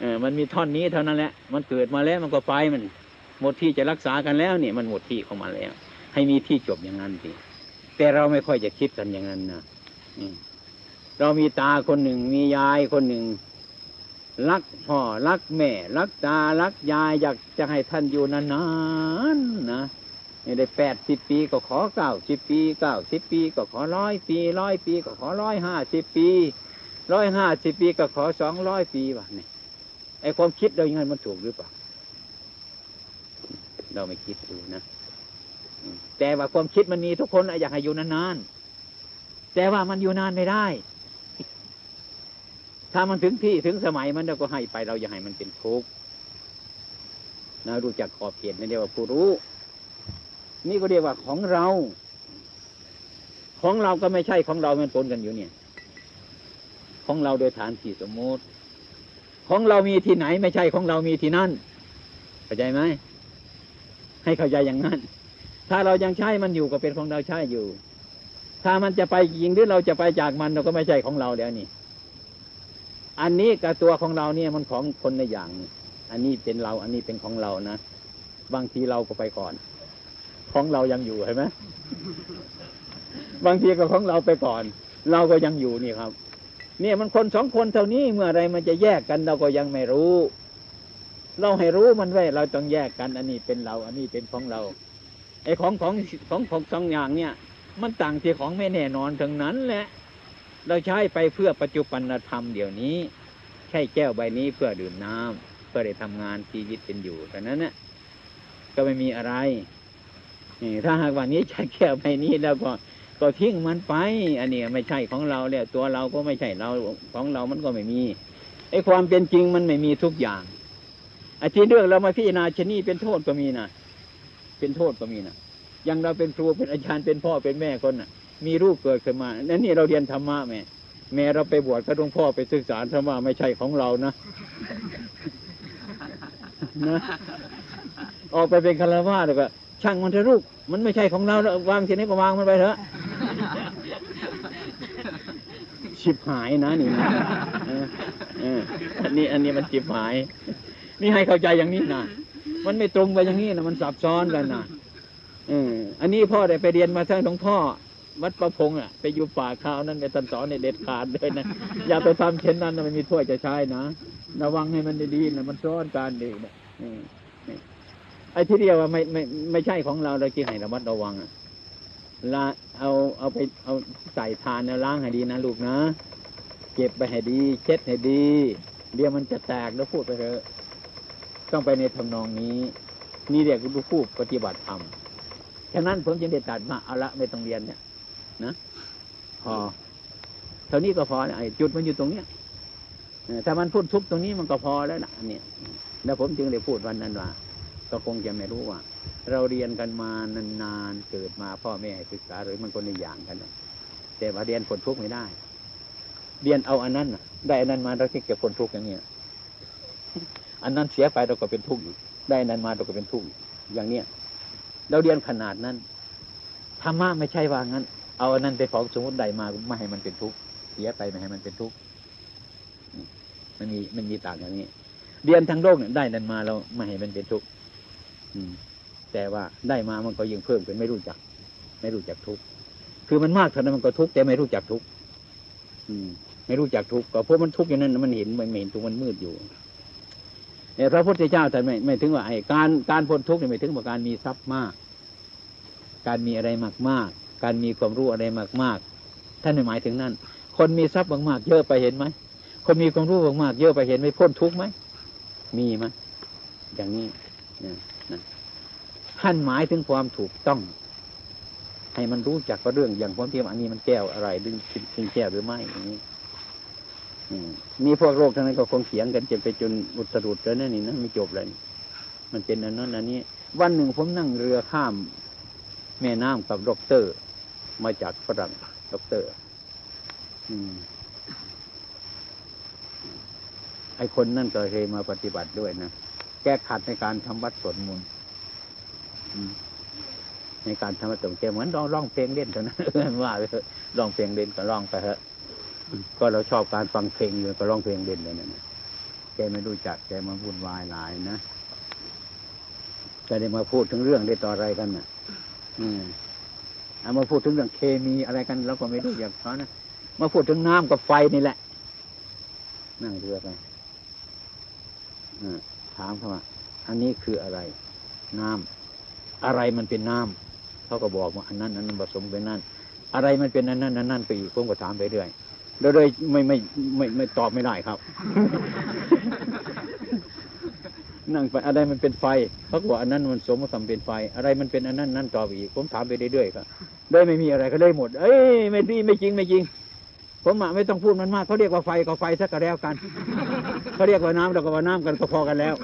เออมันมีท่อนนี้เท่านั้นแหละ มันเกิดมาแล้วมันก็ไปมัน หมดที่จะรักษากันแล้วเนี่ยมันหมดที่ของมันแล้ว ให้มีที่จบอย่างนั้นสิแต่เราไม่ค่อยจะคิดกันอย่างนั้นนะอืเรามีตาคนหนึ่งมียายคนหนึ่ง รักพ่อรักแม่รักตารักยายอยากจะให้ท่านอยู่นานๆนะไม่ได้แปดสิบปีก็ขอเก้าสิบปีเก้าสิบปีก็ขอร้อยปีร้อยปีก็ขอร้อยห้าสิบปีร้อยห้าสิบปีก็ขอสองร้อยปีวะนี่ไอความคิดเราอย่างนั้นมันถูกหรือเปล่าเราไม่คิดดูนะแต่ว่าความคิดมันมีทุกคนอยากให้อยู่นานๆแต่ว่ามันอยู่นานไม่ได้ ถ้ามันถึงที่ถึงสมัยมันเราก็ให้ไปเราอย่าให้มันเป็นทุกข์นะรู้จักขอบเขตนั่นเรียกว่าผู้รู้ นี่ก็เรียกว่าของเรา ของเราก็ไม่ใช่ของเรามันปนกันอยู่เนี่ย ของเราโดยฐานที่สมมติ ของเรามีที่ไหนไม่ใช่ของเรามีที่นั่นเข้าใจไหมให้เข้าใจอย่างนั้น ถ้าเรายังใช้มันอยู่ก็เป็นของเราใช้อยู่ ถ้ามันจะไปยิงหรือเราจะไปจากมันเราก็ไม่ใช่ของเราแล้วนี่ อันนี้กับตัวของเราเนี่ยมันของคนในอย่าง อันนี้เป็นเรา อันนี้เป็นของเรานะ บางทีเราก็ไปก่อน ของเรายังอยู่เห็นไหมบางทีก็ของเราไปก่อน เราก็ยังอยู่นี่ครับ เนี่ยมันคนสองคนเท่านี้เมื่อไรมันจะแยกกันเราก็ยังไม่รู้ เราให้รู้มันไว้เราต้องแยกกัน อันนี้เป็นเรา อันนี้เป็นของเราไอ้ของของของของสองอย่างเนี่ย มันต่างที่ของไม่แน่นอนทั้งนั้นแหละ เราใช้ไปเพื่อปัจจุบันธรรมเดี๋ยวนี้ ใช่แก้วใบนี้เพื่อดื่มน้ำเพื่อได้ทำงานชีวิตเป็นอยู่แต่นั้นนะก็ไม่มีอะไรนี่ถ้าหากวันนี้ใช้แก้วใบนี้แล้วก็ก็ทิ้งมันไป อันนี้ไม่ใช่ของเราแล้วตัวเราก็ไม่ใช่เราของเรามันก็ไม่มีไอ้ความเป็นจริงมันไม่มีทุกอย่างไอ้ที่เรื่องเรามาพิจารณาชนีเป็นโทษก็มีนะเป็นโทษก็มีนะอยังเราเป็นครูเป็นอาจารย์เป็นพ่อเป็นแม่คนน่ะ มีรูปเกิดขึ้นมานั่นนี่เราเรียนธรรมะแม่แม่เราไปบวชก็หลวงพ่อไปศึกษาธรรมะไม่ใช่ของเรานะนะออกไปเป็นคารวะแล้วก็ช่างมันเถอะลูกมันไม่ใช่ของเราแล้ววางทีนี้ก็วางมันไปเถอะชิบหายนะนี่นะอันนี้อันนี้มันชิบหาย นี่ให้เข้าใจอย่างนี้นะมันไม่ตรงไปอย่างนี้นะมันซับซ้อนกันนะเอออันนี้พ่อได้ไปเรียนมาทั้งหลวงพ่อ วัดประพงษ์อะไปอยู่ป่าข้าวนั่นไปตันสอนในเด็ดขาดเลยนะ อย่าไปทำเช่นนั้นนะมันมีถ้วยจะใช้นะระวังให้มันดีๆนะมันซ้อนการดีนะนี่นี่ไอ้ที่เรียกว่าไม่ไม่ไม่ใช่ของเราเราจึงให้ระมัดระวังอะละเอาเอาไปเอาใส่ทานแล้วล้างให้ดีนะลูกนะ เก็บไปให้ดี เช็ดให้ดีเดี๋ยวมันจะแตกแล้วพูดไปเถอะต้องไปในทำนองนี้ นี่เรียกว่าผู้ปฏิบัติธรรมฉะนั้นผมจึงได้ตัดมาเอาละไม่ต้องเรียนเนี่ย นะพอเท่านี้ก็พอนะไอ้จุดมันอยู่ตรงเนี้ยเออถ้ามันพูดทุกข์ตรงนี้มันก็พอแล้วนะเนี่ยแล้วผมจึงได้พูดวันนั้นว่าก็คงจะไม่รู้ว่า เราเรียนกันมานานๆเกิดมาพ่อแม่ให้ศึกษาหรือมันคนในอย่างกันนะแต่ว่าเรียนผลทุกข์ไม่ได้ เรียนเอาอันนั้นน่ะได้อันนั้นมาเราคิดเก็บผลทุกข์อย่างเนี้ยอันนั้นเสียไปเราก็เป็นทุกข์อีกได้อันนั้นมาเราก็เป็นทุกข์อีกอย่างเนี้ยเราเรียนขนาดนั้นธรรมะไม่ใช่ว่างั้น เอาอันนั้นไปของสมมติใดมาไม่ให้มันเป็นทุกข์เสียไปไม่ให้มันเป็นทุกข์มันมีมันมีต่างอย่างนี้ เรียนทางโลกเนี่ยได้นั่นมาเราไม่ให้มันเป็นทุกข์แต่ว่าได้มามันก็ยิ่งเพิ่มเป็นไม่รู้จัก ไม่รู้จักทุกข์คือมันมากเท่านั้นมันก็ทุกข์แต่ไม่รู้จักทุกข์ไม่รู้จักทุกข์ก็เพราะมันทุกข์อย่างนั้นมันเห็นมันเห็นทุกข์มันมืดอยู่แต่พระพุทธเจ้าท่านไม่ไม่ถึงว่าไอ้การการพ้นทุกข์เนี่ยไม่ถึงว่าการมีทรัพย์มาก การมีอะไรมากมาก การมีความรู้อะไรมากมากๆ ท่านหมายถึงนั่น คนมีทรัพย์มากๆเยอะไปเห็นไหม คนมีความรู้มากๆเยอะไปเห็นไหมพ้นทุกข์ไหม มีไหมอย่างนี้นะท่านหมายถึงความถูกต้อง ให้มันรู้จักว่าเรื่องอย่างความเทียมอันนี้มันแก้วอะไรดึงเป็นแก้วหรือไม่อย่างนี้มีพวกโรคทั้งนั้นก็คงเถียงกันจนไปจนอุตรุดแล้วนั่นนี่นะไม่จบเลยมันเป็นอันนั้นอันนี้ วันหนึ่งผมนั่งเรือข้าม แม่น้ำกับด็อกเตอร์ มาจากฝรั่งด็อกเตอร์อืมไอคนนั่นก็เคยมาปฏิบัติด้วยนะ แกขัดในการทำวัดสวดมนต์อืมในการทำวัดสวดมนต์เหมือนร้องร้องเพลงเล่นเท่านั้นว่าเถอะร้องเพลงเล่นก็ร้องไปเถอะก็เราชอบการฟังเพลงอยู่ก็ร้องเพลงเล่นเลยนะเนี่ยแกไม่รู้จักแกมาวุ่นวายหลายนะแกได้มาพูดถึงเรื่องได้ต่ออะไรกันน่ะ อืม มาพูดถึงเรื่องเคมีอะไรกันเราก็ไม่รู้อย่างเขานะมาพูดถึงน้ำกับไฟนี่แหละ นั่งเรือไปอ่าถามเขาว่าอันนี้คืออะไร น้ำอะไรมันเป็นน้ำเขาก็บอกว่าอันนั้นอันนั้นผสมไปนั่น อะไรมันเป็นอันนั้นอันนั้นไปอีกผมก็ถามไปเรื่อยโดยโดยไม่ไม่ไม่ไม่ตอบไม่ได้ครับ นั่งไปอะไรมันเป็นไฟเขาก็บอกอันนั้นมันสมกับคำเป็นไฟ อะไรมันเป็นอันนั้นนั่นต่อไปอีก ผมถามไปเรื่อยๆครับได้ไม่มีอะไรก็ได้หมด เอ้ยไม่ดีไม่จริงไม่จริง ผมอะไม่ต้องพูดมันมากเขาเรียกว่าไฟก็ไฟสักก็แล้วกันเขาเรียกว่าน้ำเราก็ว่าน้ำกันก็พอกันแล้ว